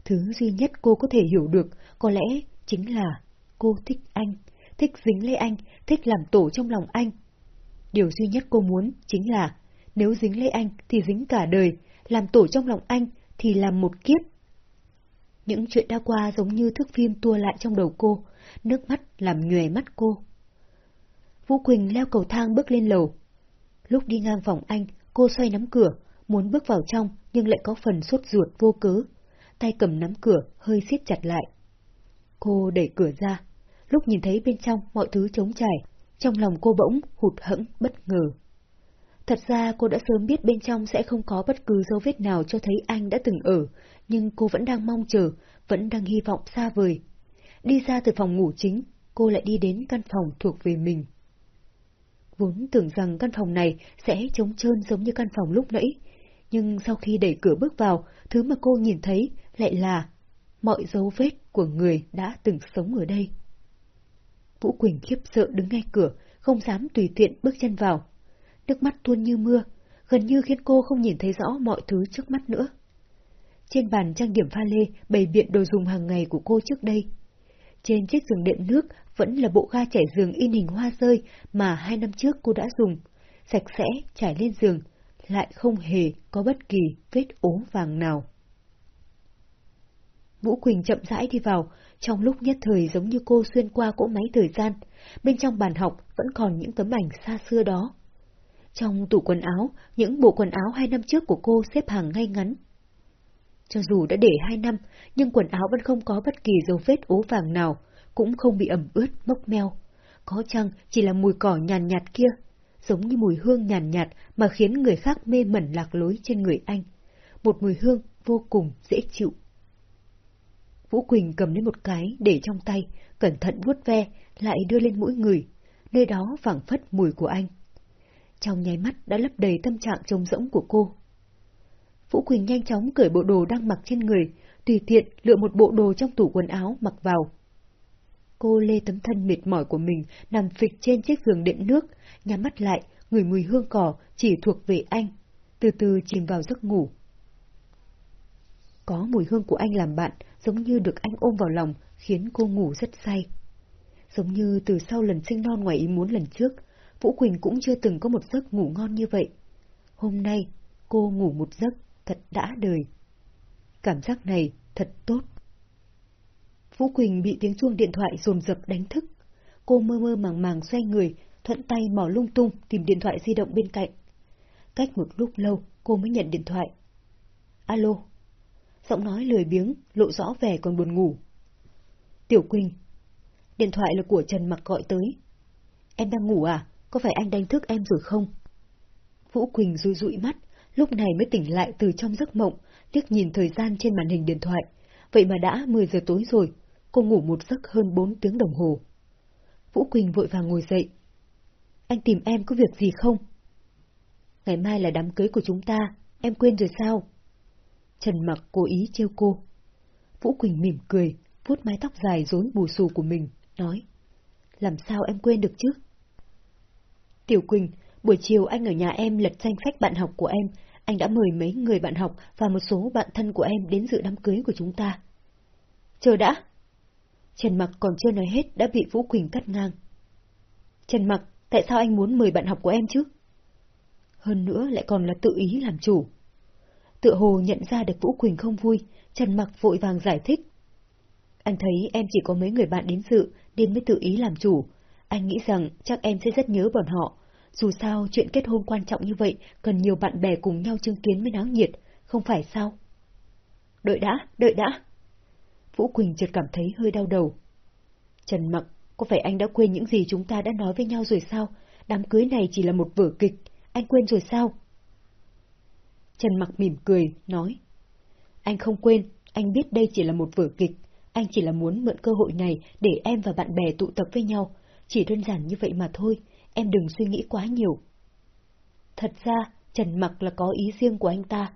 Speaker 1: Thứ duy nhất cô có thể hiểu được có lẽ chính là cô thích anh, thích dính lấy anh, thích làm tổ trong lòng anh. Điều duy nhất cô muốn chính là nếu dính lấy anh thì dính cả đời, làm tổ trong lòng anh thì làm một kiếp. Những chuyện đã qua giống như thước phim tua lại trong đầu cô, nước mắt làm nhòe mắt cô. Vũ Quỳnh leo cầu thang bước lên lầu. Lúc đi ngang phòng anh, cô xoay nắm cửa, muốn bước vào trong nhưng lại có phần sốt ruột vô cớ. Tay cầm nắm cửa, hơi siết chặt lại. Cô đẩy cửa ra. Lúc nhìn thấy bên trong mọi thứ trống trải, trong lòng cô bỗng hụt hẫng bất ngờ. Thật ra cô đã sớm biết bên trong sẽ không có bất cứ dấu vết nào cho thấy anh đã từng ở, nhưng cô vẫn đang mong chờ, vẫn đang hy vọng xa vời. Đi ra từ phòng ngủ chính, cô lại đi đến căn phòng thuộc về mình. Vốn tưởng rằng căn phòng này sẽ trống trơn giống như căn phòng lúc nãy, nhưng sau khi đẩy cửa bước vào, thứ mà cô nhìn thấy lại là mọi dấu vết của người đã từng sống ở đây. Vũ Quỳnh khiếp sợ đứng ngay cửa, không dám tùy tiện bước chân vào. Nước mắt tuôn như mưa, gần như khiến cô không nhìn thấy rõ mọi thứ trước mắt nữa. Trên bàn trang điểm pha lê bày biện đồ dùng hàng ngày của cô trước đây. Trên chiếc giường đệm nước vẫn là bộ ga trải giường in hình hoa rơi mà hai năm trước cô đã dùng, sạch sẽ trải lên giường, lại không hề có bất kỳ vết ố vàng nào. Vũ Quỳnh chậm rãi đi vào, trong lúc nhất thời giống như cô xuyên qua cỗ máy thời gian, bên trong bàn học vẫn còn những tấm ảnh xa xưa đó. Trong tủ quần áo, những bộ quần áo hai năm trước của cô xếp hàng ngay ngắn. Cho dù đã để hai năm, nhưng quần áo vẫn không có bất kỳ dấu vết ố vàng nào, cũng không bị ẩm ướt, mốc meo. Có chăng chỉ là mùi cỏ nhàn nhạt kia, giống như mùi hương nhàn nhạt mà khiến người khác mê mẩn lạc lối trên người anh. Một mùi hương vô cùng dễ chịu. Vũ Quỳnh cầm lấy một cái để trong tay, cẩn thận vuốt ve, lại đưa lên mũi người, nơi đó phảng phất mùi của anh. Trong nháy mắt đã lấp đầy tâm trạng trông rỗng của cô. Vũ Quỳnh nhanh chóng cởi bộ đồ đang mặc trên người, tùy tiện lựa một bộ đồ trong tủ quần áo mặc vào. Cô lê tấm thân mệt mỏi của mình nằm phịch trên chiếc giường đệm nước, nhắm mắt lại, người mùi hương cỏ chỉ thuộc về anh, từ từ chìm vào giấc ngủ. Có mùi hương của anh làm bạn, giống như được anh ôm vào lòng, khiến cô ngủ rất say. Giống như từ sau lần sinh non ngoài ý muốn lần trước, Vũ Quỳnh cũng chưa từng có một giấc ngủ ngon như vậy. Hôm nay, cô ngủ một giấc thật đã đời. Cảm giác này thật tốt. Vũ Quỳnh bị tiếng chuông điện thoại rồn rập đánh thức. Cô mơ mơ màng màng xoay người, thuận tay mò lung tung tìm điện thoại di động bên cạnh. Cách một lúc lâu, cô mới nhận điện thoại. Alo. Giọng nói lười biếng, lộ rõ vẻ còn buồn ngủ. Tiểu Quỳnh. Điện thoại là của Trần Mặc gọi tới. Em đang ngủ à? Có phải anh đánh thức em rồi không? Vũ Quỳnh rui rụi mắt, lúc này mới tỉnh lại từ trong giấc mộng, liếc nhìn thời gian trên màn hình điện thoại. Vậy mà đã 10 giờ tối rồi, cô ngủ một giấc hơn 4 tiếng đồng hồ. Vũ Quỳnh vội vàng ngồi dậy. Anh tìm em có việc gì không? Ngày mai là đám cưới của chúng ta, em quên rồi sao? Trần Mặc cố ý trêu cô. Vũ Quỳnh mỉm cười, vuốt mái tóc dài rối bù xù của mình, nói. Làm sao em quên được chứ? Tiểu Quỳnh, buổi chiều anh ở nhà em lật danh sách bạn học của em, anh đã mời mấy người bạn học và một số bạn thân của em đến dự đám cưới của chúng ta. Chờ đã! Trần Mặc còn chưa nói hết đã bị Vũ Quỳnh cắt ngang. Trần Mặc, tại sao anh muốn mời bạn học của em chứ? Hơn nữa lại còn là tự ý làm chủ. Tựa hồ nhận ra được Vũ Quỳnh không vui, Trần Mặc vội vàng giải thích. Anh thấy em chỉ có mấy người bạn đến dự, nên mới tự ý làm chủ. Anh nghĩ rằng chắc em sẽ rất nhớ bọn họ. Dù sao, chuyện kết hôn quan trọng như vậy, cần nhiều bạn bè cùng nhau chứng kiến mới náo nhiệt, không phải sao? Đợi đã, đợi đã. Vũ Quỳnh chợt cảm thấy hơi đau đầu. Trần Mặc, có phải anh đã quên những gì chúng ta đã nói với nhau rồi sao? Đám cưới này chỉ là một vở kịch, anh quên rồi sao? Trần Mặc mỉm cười, nói. Anh không quên, anh biết đây chỉ là một vở kịch, anh chỉ là muốn mượn cơ hội này để em và bạn bè tụ tập với nhau, chỉ đơn giản như vậy mà thôi, em đừng suy nghĩ quá nhiều. Thật ra, Trần Mặc là có ý riêng của anh ta.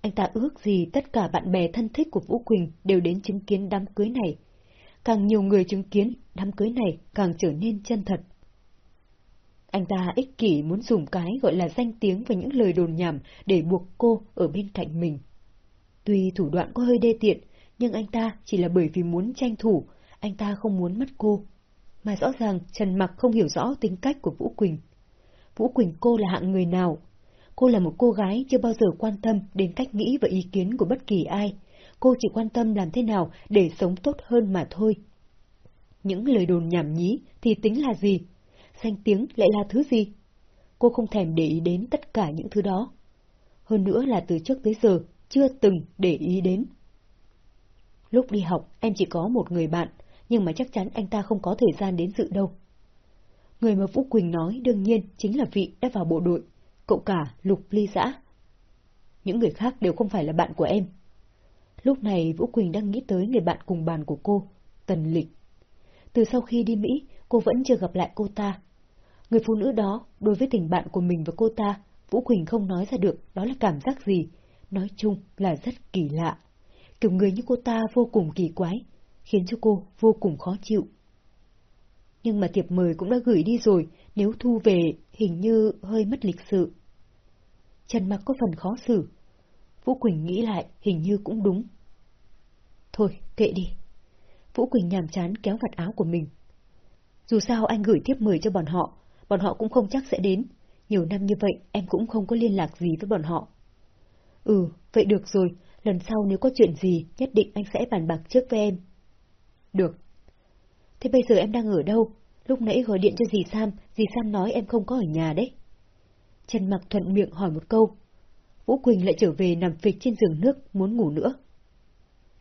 Speaker 1: Anh ta ước gì tất cả bạn bè thân thích của Vũ Quỳnh đều đến chứng kiến đám cưới này. Càng nhiều người chứng kiến, đám cưới này càng trở nên chân thật. Anh ta ích kỷ muốn dùng cái gọi là danh tiếng và những lời đồn nhảm để buộc cô ở bên cạnh mình. Tuy thủ đoạn có hơi đê tiện, nhưng anh ta chỉ là bởi vì muốn tranh thủ, anh ta không muốn mất cô. Mà rõ ràng Trần Mặc không hiểu rõ tính cách của Vũ Quỳnh. Vũ Quỳnh cô là hạng người nào? Cô là một cô gái chưa bao giờ quan tâm đến cách nghĩ và ý kiến của bất kỳ ai. Cô chỉ quan tâm làm thế nào để sống tốt hơn mà thôi. Những lời đồn nhảm nhí thì tính là gì? Danh tiếng lại là thứ gì? Cô không thèm để ý đến tất cả những thứ đó. Hơn nữa là từ trước tới giờ chưa từng để ý đến. Lúc đi học, em chỉ có một người bạn, nhưng mà chắc chắn anh ta không có thời gian đến dự đâu. Người mà Vũ Quỳnh nói đương nhiên chính là vị đã vào bộ đội, cậu cả Lục Ly Giã. Những người khác đều không phải là bạn của em. Lúc này Vũ Quỳnh đang nghĩ tới người bạn cùng bàn của cô, Tần Lịch. Từ sau khi đi Mỹ, cô vẫn chưa gặp lại cô ta. Người phụ nữ đó, đối với tình bạn của mình và cô ta, Vũ Quỳnh không nói ra được đó là cảm giác gì. Nói chung là rất kỳ lạ. Kiểu người như cô ta vô cùng kỳ quái, khiến cho cô vô cùng khó chịu. Nhưng mà thiệp mời cũng đã gửi đi rồi, nếu thu về hình như hơi mất lịch sự. Trần Mặc có phần khó xử. Vũ Quỳnh nghĩ lại hình như cũng đúng. Thôi, kệ đi. Vũ Quỳnh nhàm chán kéo vạt áo của mình. Dù sao anh gửi thiếp mời cho bọn họ, bọn họ cũng không chắc sẽ đến. Nhiều năm như vậy em cũng không có liên lạc gì với bọn họ. Ừ, vậy được rồi, lần sau nếu có chuyện gì, nhất định anh sẽ bàn bạc trước với em. Được. Thế bây giờ em đang ở đâu? Lúc nãy gọi điện cho dì Sam, dì Sam nói em không có ở nhà đấy. Trần Mặc thuận miệng hỏi một câu. Vũ Quỳnh lại trở về nằm phịch trên giường nước, muốn ngủ nữa.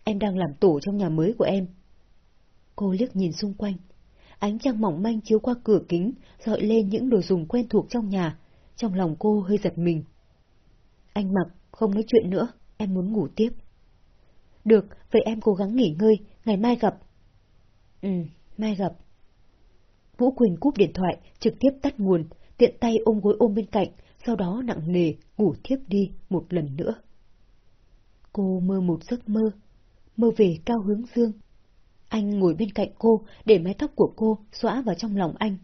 Speaker 1: Em đang làm tổ trong nhà mới của em. Cô liếc nhìn xung quanh. Ánh trăng mỏng manh chiếu qua cửa kính, dọi lên những đồ dùng quen thuộc trong nhà. Trong lòng cô hơi giật mình. Anh Mặc, không nói chuyện nữa, em muốn ngủ tiếp. Được, vậy em cố gắng nghỉ ngơi, ngày mai gặp. Ừ, mai gặp. Vũ Quỳnh cúp điện thoại, trực tiếp tắt nguồn, tiện tay ôm gối ôm bên cạnh, sau đó nặng nề, ngủ thiếp đi một lần nữa. Cô mơ một giấc mơ, mơ về Cao Hướng Dương. Anh ngồi bên cạnh cô, để mái tóc của cô xóa vào trong lòng anh.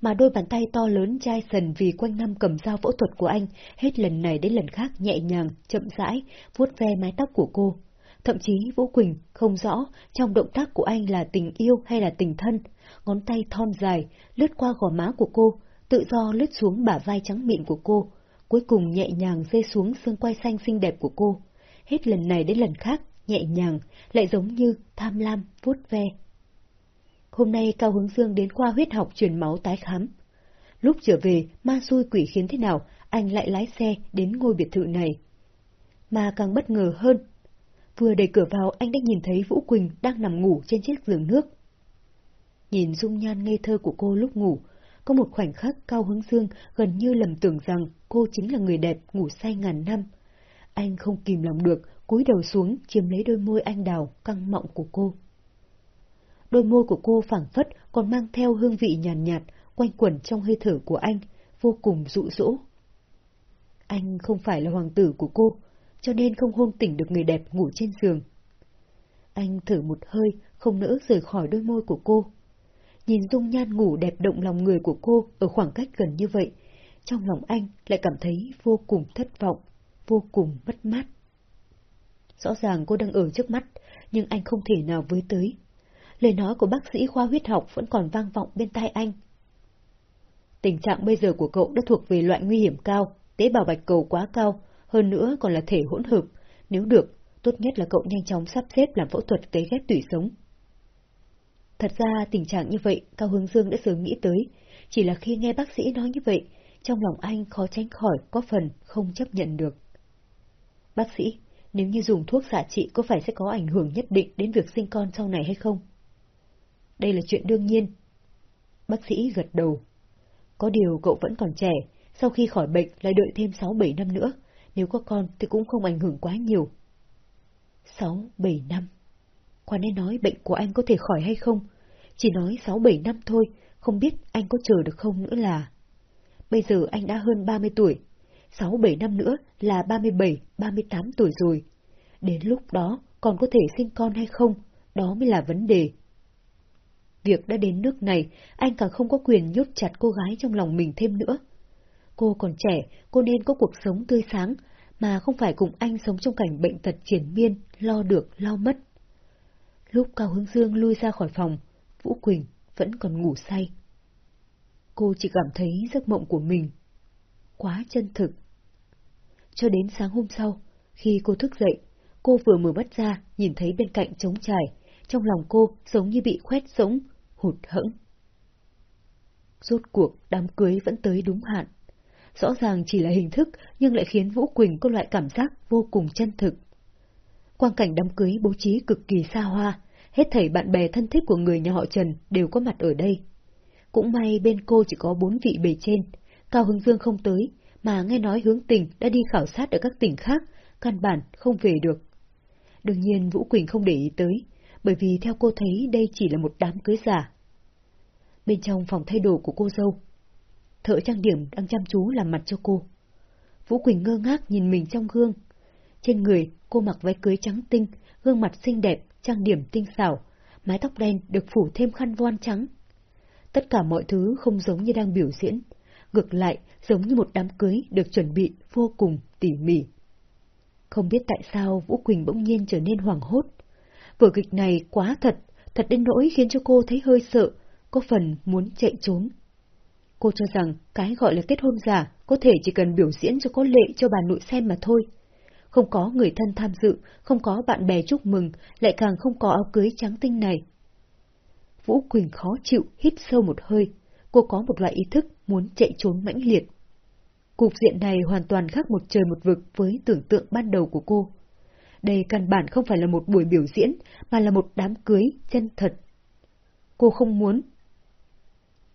Speaker 1: Mà đôi bàn tay to lớn chai sần vì quanh năm cầm dao phẫu thuật của anh, hết lần này đến lần khác nhẹ nhàng, chậm rãi, vuốt ve mái tóc của cô. Thậm chí Vũ Quỳnh không rõ trong động tác của anh là tình yêu hay là tình thân. Ngón tay thon dài, lướt qua gò má của cô, tự do lướt xuống bả vai trắng mịn của cô, cuối cùng nhẹ nhàng rơi xuống xương quai xanh xinh đẹp của cô. Hết lần này đến lần khác, nhẹ nhàng, lại giống như tham lam, vuốt ve. Hôm nay Cao Hướng Dương đến khoa huyết học truyền máu tái khám. Lúc trở về, ma xui quỷ khiến thế nào, anh lại lái xe đến ngôi biệt thự này. Mà càng bất ngờ hơn, vừa đẩy cửa vào anh đã nhìn thấy Vũ Quỳnh đang nằm ngủ trên chiếc giường nước. Nhìn dung nhan ngây thơ của cô lúc ngủ, có một khoảnh khắc Cao Hướng Dương gần như lầm tưởng rằng cô chính là người đẹp ngủ say ngàn năm. Anh không kìm lòng được, cúi đầu xuống chiếm lấy đôi môi anh đào căng mọng của cô. Đôi môi của cô phảng phất còn mang theo hương vị nhàn nhạt, nhạt, quanh quẩn trong hơi thở của anh, vô cùng dụ dỗ. Anh không phải là hoàng tử của cô, cho nên không hôn tỉnh được người đẹp ngủ trên giường. Anh thở một hơi, không nỡ rời khỏi đôi môi của cô. Nhìn dung nhan ngủ đẹp động lòng người của cô ở khoảng cách gần như vậy, trong lòng anh lại cảm thấy vô cùng thất vọng, vô cùng mất mát. Rõ ràng cô đang ở trước mắt, nhưng anh không thể nào với tới. Lời nói của bác sĩ khoa huyết học vẫn còn vang vọng bên tai anh. Tình trạng bây giờ của cậu đã thuộc về loại nguy hiểm cao, tế bào bạch cầu quá cao, hơn nữa còn là thể hỗn hợp. Nếu được, tốt nhất là cậu nhanh chóng sắp xếp làm phẫu thuật cấy ghép tủy sống. Thật ra tình trạng như vậy Cao Hướng Dương đã sớm nghĩ tới, chỉ là khi nghe bác sĩ nói như vậy, trong lòng anh khó tránh khỏi có phần không chấp nhận được. Bác sĩ, nếu như dùng thuốc xạ trị có phải sẽ có ảnh hưởng nhất định đến việc sinh con sau này hay không? Đây là chuyện đương nhiên. Bác sĩ gật đầu. Có điều cậu vẫn còn trẻ, sau khi khỏi bệnh lại đợi thêm 6-7 năm nữa, nếu có con thì cũng không ảnh hưởng quá nhiều. 6-7 năm. Khoan nên nói bệnh của anh có thể khỏi hay không, chỉ nói 6-7 năm thôi, không biết anh có chờ được không nữa là... Bây giờ anh đã hơn 30 tuổi, 6-7 năm nữa là 37-38 tuổi rồi. Đến lúc đó còn có thể sinh con hay không, đó mới là vấn đề. Việc đã đến nước này, anh càng không có quyền nhốt chặt cô gái trong lòng mình thêm nữa. Cô còn trẻ, cô nên có cuộc sống tươi sáng, mà không phải cùng anh sống trong cảnh bệnh tật triển miên, lo được, lo mất. Lúc Cao Hướng Dương lui ra khỏi phòng, Vũ Quỳnh vẫn còn ngủ say. Cô chỉ cảm thấy giấc mộng của mình quá chân thực. Cho đến sáng hôm sau, khi cô thức dậy, cô vừa mở mắt ra nhìn thấy bên cạnh trống trải, trong lòng cô giống như bị khoét sống, hụt hẫng. Rốt cuộc đám cưới vẫn tới đúng hạn. Rõ ràng chỉ là hình thức nhưng lại khiến Vũ Quỳnh có loại cảm giác vô cùng chân thực. Quang cảnh đám cưới bố trí cực kỳ xa hoa, hết thảy bạn bè thân thích của người nhà họ Trần đều có mặt ở đây. Cũng may bên cô chỉ có bốn vị bề trên, Cao Hưng Dương không tới, mà nghe nói hướng tình đã đi khảo sát ở các tỉnh khác, căn bản không về được. Đương nhiên Vũ Quỳnh không để ý tới, bởi vì theo cô thấy đây chỉ là một đám cưới giả. Bên trong phòng thay đồ của cô dâu, thợ trang điểm đang chăm chú làm mặt cho cô. Vũ Quỳnh ngơ ngác nhìn mình trong gương. Trên người, cô mặc váy cưới trắng tinh, gương mặt xinh đẹp, trang điểm tinh xảo, mái tóc đen được phủ thêm khăn voan trắng. Tất cả mọi thứ không giống như đang biểu diễn, ngược lại giống như một đám cưới được chuẩn bị vô cùng tỉ mỉ. Không biết tại sao Vũ Quỳnh bỗng nhiên trở nên hoảng hốt. Vở kịch này quá thật, thật đến nỗi khiến cho cô thấy hơi sợ, có phần muốn chạy trốn. Cô cho rằng cái gọi là kết hôn giả có thể chỉ cần biểu diễn cho có lệ cho bà nội xem mà thôi. Không có người thân tham dự, không có bạn bè chúc mừng, lại càng không có áo cưới trắng tinh này. Vũ Quỳnh khó chịu, hít sâu một hơi. Cô có một loại ý thức muốn chạy trốn mãnh liệt. Cục diện này hoàn toàn khác một trời một vực với tưởng tượng ban đầu của cô. Đây căn bản không phải là một buổi biểu diễn, mà là một đám cưới chân thật. Cô không muốn.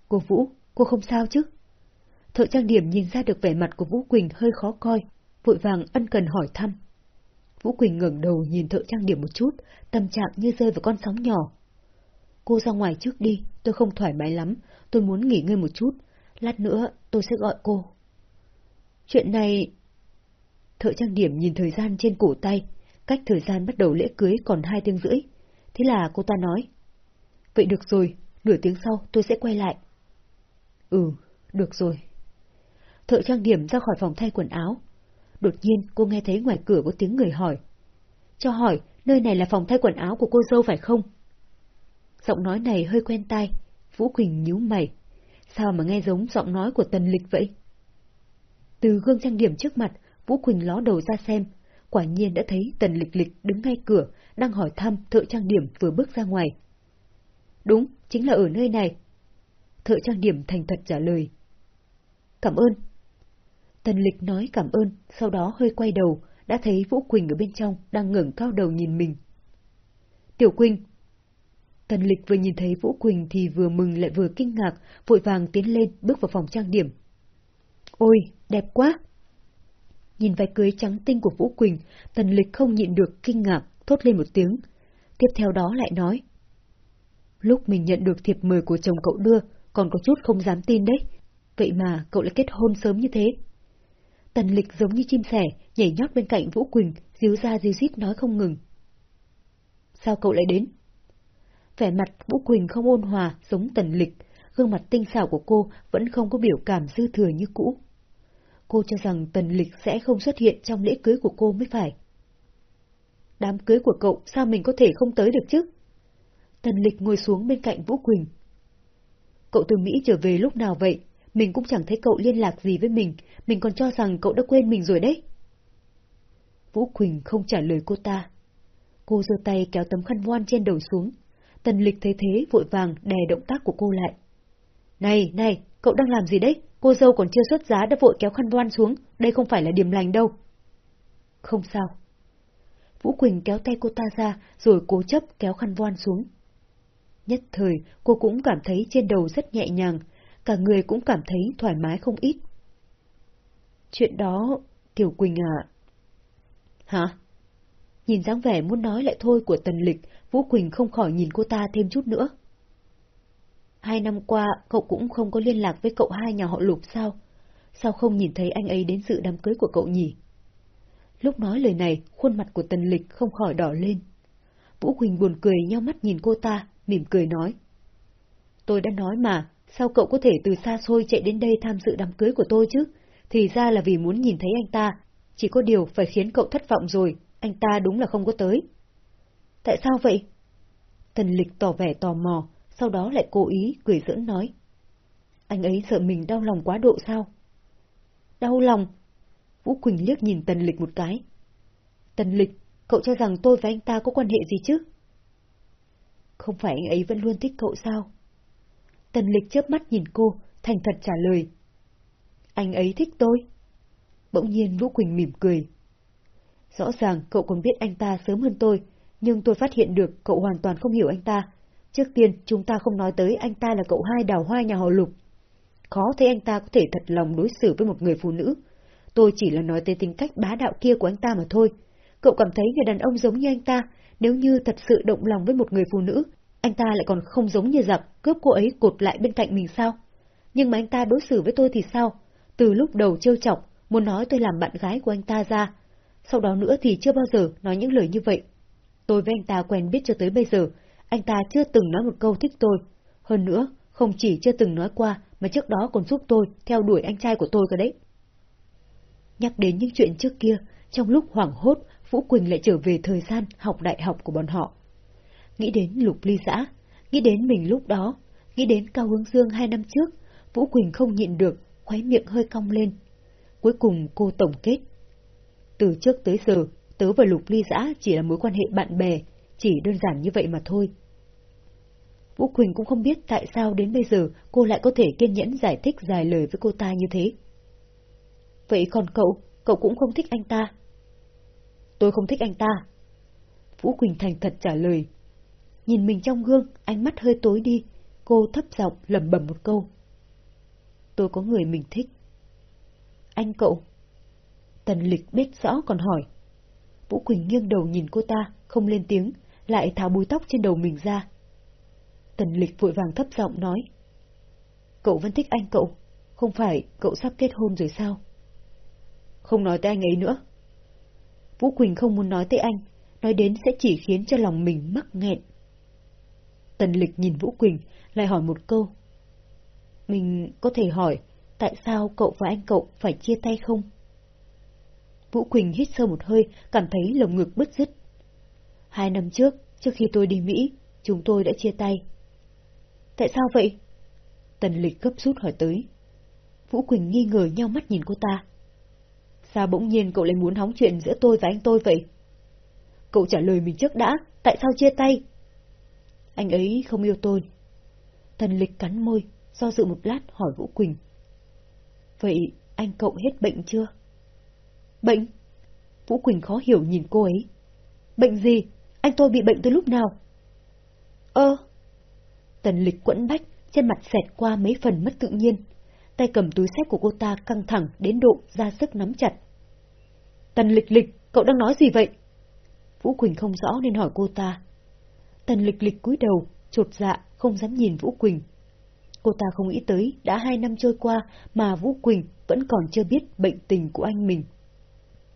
Speaker 1: Cô Vũ, cô không sao chứ? Thợ trang điểm nhìn ra được vẻ mặt của Vũ Quỳnh hơi khó coi, vội vàng ân cần hỏi thăm. Vũ Quỳnh ngẩng đầu nhìn thợ trang điểm một chút, tâm trạng như rơi vào con sóng nhỏ. Cô ra ngoài trước đi, tôi không thoải mái lắm, tôi muốn nghỉ ngơi một chút, lát nữa tôi sẽ gọi cô. Chuyện này... Thợ trang điểm nhìn thời gian trên cổ tay, cách thời gian bắt đầu lễ cưới còn hai tiếng rưỡi. Thế là cô ta nói. Vậy được rồi, nửa tiếng sau tôi sẽ quay lại. Ừ, được rồi. Thợ trang điểm ra khỏi phòng thay quần áo. Đột nhiên cô nghe thấy ngoài cửa có tiếng người hỏi. Cho hỏi, nơi này là phòng thay quần áo của cô dâu phải không? Giọng nói này hơi quen tai. Vũ Quỳnh nhíu mày. Sao mà nghe giống giọng nói của Tần Lịch vậy? Từ gương trang điểm trước mặt, Vũ Quỳnh ló đầu ra xem. Quả nhiên đã thấy Tần Lịch Lịch đứng ngay cửa, đang hỏi thăm thợ trang điểm vừa bước ra ngoài. Đúng, chính là ở nơi này. Thợ trang điểm thành thật trả lời. Cảm ơn. Tần Lịch nói cảm ơn, sau đó hơi quay đầu, đã thấy Vũ Quỳnh ở bên trong, đang ngẩng cao đầu nhìn mình. Tiểu Quỳnh, Tần lịch vừa nhìn thấy Vũ Quỳnh thì vừa mừng lại vừa kinh ngạc, vội vàng tiến lên bước vào phòng trang điểm. Ôi, đẹp quá! Nhìn váy cưới trắng tinh của Vũ Quỳnh, tần lịch không nhịn được kinh ngạc, thốt lên một tiếng. Tiếp theo đó lại nói. Lúc mình nhận được thiệp mời của chồng cậu đưa, còn có chút không dám tin đấy. Vậy mà cậu lại kết hôn sớm như thế. Tần lịch giống như chim sẻ, nhảy nhót bên cạnh Vũ Quỳnh, díu ra díu dít nói không ngừng. Sao cậu lại đến? Vẻ mặt Vũ Quỳnh không ôn hòa, giống tần lịch, gương mặt tinh xảo của cô vẫn không có biểu cảm dư thừa như cũ. Cô cho rằng tần lịch sẽ không xuất hiện trong lễ cưới của cô mới phải. Đám cưới của cậu sao mình có thể không tới được chứ? Tần lịch ngồi xuống bên cạnh Vũ Quỳnh. Cậu từ Mỹ trở về lúc nào vậy? Mình cũng chẳng thấy cậu liên lạc gì với mình, mình còn cho rằng cậu đã quên mình rồi đấy. Vũ Quỳnh không trả lời cô ta. Cô giơ tay kéo tấm khăn voan trên đầu xuống, Tần lịch thấy thế vội vàng đè động tác của cô lại. Này, này, cậu đang làm gì đấy? Cô dâu còn chưa xuất giá đã vội kéo khăn voan xuống, đây không phải là điểm lành đâu. Không sao. Vũ Quỳnh kéo tay cô ta ra, rồi cố chấp kéo khăn voan xuống. Nhất thời, cô cũng cảm thấy trên đầu rất nhẹ nhàng, cả người cũng cảm thấy thoải mái không ít. Chuyện đó, Tiểu Quỳnh à... Hả? Nhìn dáng vẻ muốn nói lại thôi của Tần Lịch, Vũ Quỳnh không khỏi nhìn cô ta thêm chút nữa. Hai năm qua, cậu cũng không có liên lạc với cậu hai nhà họ Lục sao? Sao không nhìn thấy anh ấy đến dự đám cưới của cậu nhỉ? Lúc nói lời này, khuôn mặt của Tần Lịch không khỏi đỏ lên. Vũ Quỳnh buồn cười nhau mắt nhìn cô ta, mỉm cười nói. Tôi đã nói mà, sao cậu có thể từ xa xôi chạy đến đây tham dự đám cưới của tôi chứ? Thì ra là vì muốn nhìn thấy anh ta, chỉ có điều phải khiến cậu thất vọng rồi, anh ta đúng là không có tới. Tại sao vậy? Tần lịch tỏ vẻ tò mò, sau đó lại cố ý cười giỡn nói. Anh ấy sợ mình đau lòng quá độ sao? Đau lòng? Vũ Quỳnh liếc nhìn tần lịch một cái. Tần lịch, cậu cho rằng tôi và anh ta có quan hệ gì chứ? Không phải anh ấy vẫn luôn thích cậu sao? Tần lịch chớp mắt nhìn cô, thành thật trả lời. Anh ấy thích tôi. Bỗng nhiên Vũ Quỳnh mỉm cười. Rõ ràng cậu còn biết anh ta sớm hơn tôi, nhưng tôi phát hiện được cậu hoàn toàn không hiểu anh ta. Trước tiên, chúng ta không nói tới anh ta là cậu hai đào hoa nhà họ Lục. Khó thấy anh ta có thể thật lòng đối xử với một người phụ nữ. Tôi chỉ là nói tới tính cách bá đạo kia của anh ta mà thôi. Cậu cảm thấy người đàn ông giống như anh ta, nếu như thật sự động lòng với một người phụ nữ, anh ta lại còn không giống như giặc, cướp cô ấy cột lại bên cạnh mình sao? Nhưng mà anh ta đối xử với tôi thì sao? Từ lúc đầu trêu chọc, muốn nói tôi làm bạn gái của anh ta ra. Sau đó nữa thì chưa bao giờ nói những lời như vậy. Tôi với anh ta quen biết cho tới bây giờ, anh ta chưa từng nói một câu thích tôi. Hơn nữa, không chỉ chưa từng nói qua, mà trước đó còn giúp tôi theo đuổi anh trai của tôi cơ đấy. Nhắc đến những chuyện trước kia, trong lúc hoảng hốt, Vũ Quỳnh lại trở về thời gian học đại học của bọn họ. Nghĩ đến lục ly giã, nghĩ đến mình lúc đó, nghĩ đến Cao Hướng Dương hai năm trước, Vũ Quỳnh không nhịn được, khóe miệng hơi cong lên. Cuối cùng cô tổng kết. Từ trước tới giờ, tớ và Lục Ly Giã chỉ là mối quan hệ bạn bè, chỉ đơn giản như vậy mà thôi. Vũ Quỳnh cũng không biết tại sao đến bây giờ cô lại có thể kiên nhẫn giải thích dài lời với cô ta như thế. Vậy còn cậu, cậu cũng không thích anh ta? Tôi không thích anh ta. Vũ Quỳnh thành thật trả lời. Nhìn mình trong gương, ánh mắt hơi tối đi, cô thấp giọng lẩm bẩm một câu. Tôi có người mình thích. Anh cậu. Tần lịch biết rõ còn hỏi. Vũ Quỳnh nghiêng đầu nhìn cô ta, không lên tiếng, lại tháo búi tóc trên đầu mình ra. Tần lịch vội vàng thấp giọng nói. Cậu vẫn thích anh cậu, không phải cậu sắp kết hôn rồi sao? Không nói tới anh ấy nữa. Vũ Quỳnh không muốn nói tới anh, nói đến sẽ chỉ khiến cho lòng mình mắc nghẹn. Tần lịch nhìn Vũ Quỳnh, lại hỏi một câu. Mình có thể hỏi, tại sao cậu và anh cậu phải chia tay không? Vũ Quỳnh hít sâu một hơi, cảm thấy lồng ngực bứt rứt. Hai năm trước, trước khi tôi đi Mỹ, chúng tôi đã chia tay. Tại sao vậy? Tần lịch gấp rút hỏi tới. Vũ Quỳnh nghi ngờ nhau mắt nhìn cô ta. Sao bỗng nhiên cậu lại muốn hóng chuyện giữa tôi và anh tôi vậy? Cậu trả lời mình trước đã, tại sao chia tay? Anh ấy không yêu tôi. Tần lịch cắn môi, do dự một lát hỏi Vũ Quỳnh. Vậy anh cậu hết bệnh chưa? Bệnh? Vũ Quỳnh khó hiểu nhìn cô ấy. Bệnh gì? Anh tôi bị bệnh từ lúc nào? Ơ! Tần lịch quẫn bách, trên mặt xẹt qua mấy phần mất tự nhiên. Tay cầm túi sách của cô ta căng thẳng đến độ ra sức nắm chặt. Tần lịch lịch, cậu đang nói gì vậy? Vũ Quỳnh không rõ nên hỏi cô ta. Tần lịch lịch cúi đầu, trột dạ, không dám nhìn Vũ Quỳnh. Cô ta không nghĩ tới đã hai năm trôi qua mà Vũ Quỳnh vẫn còn chưa biết bệnh tình của anh mình.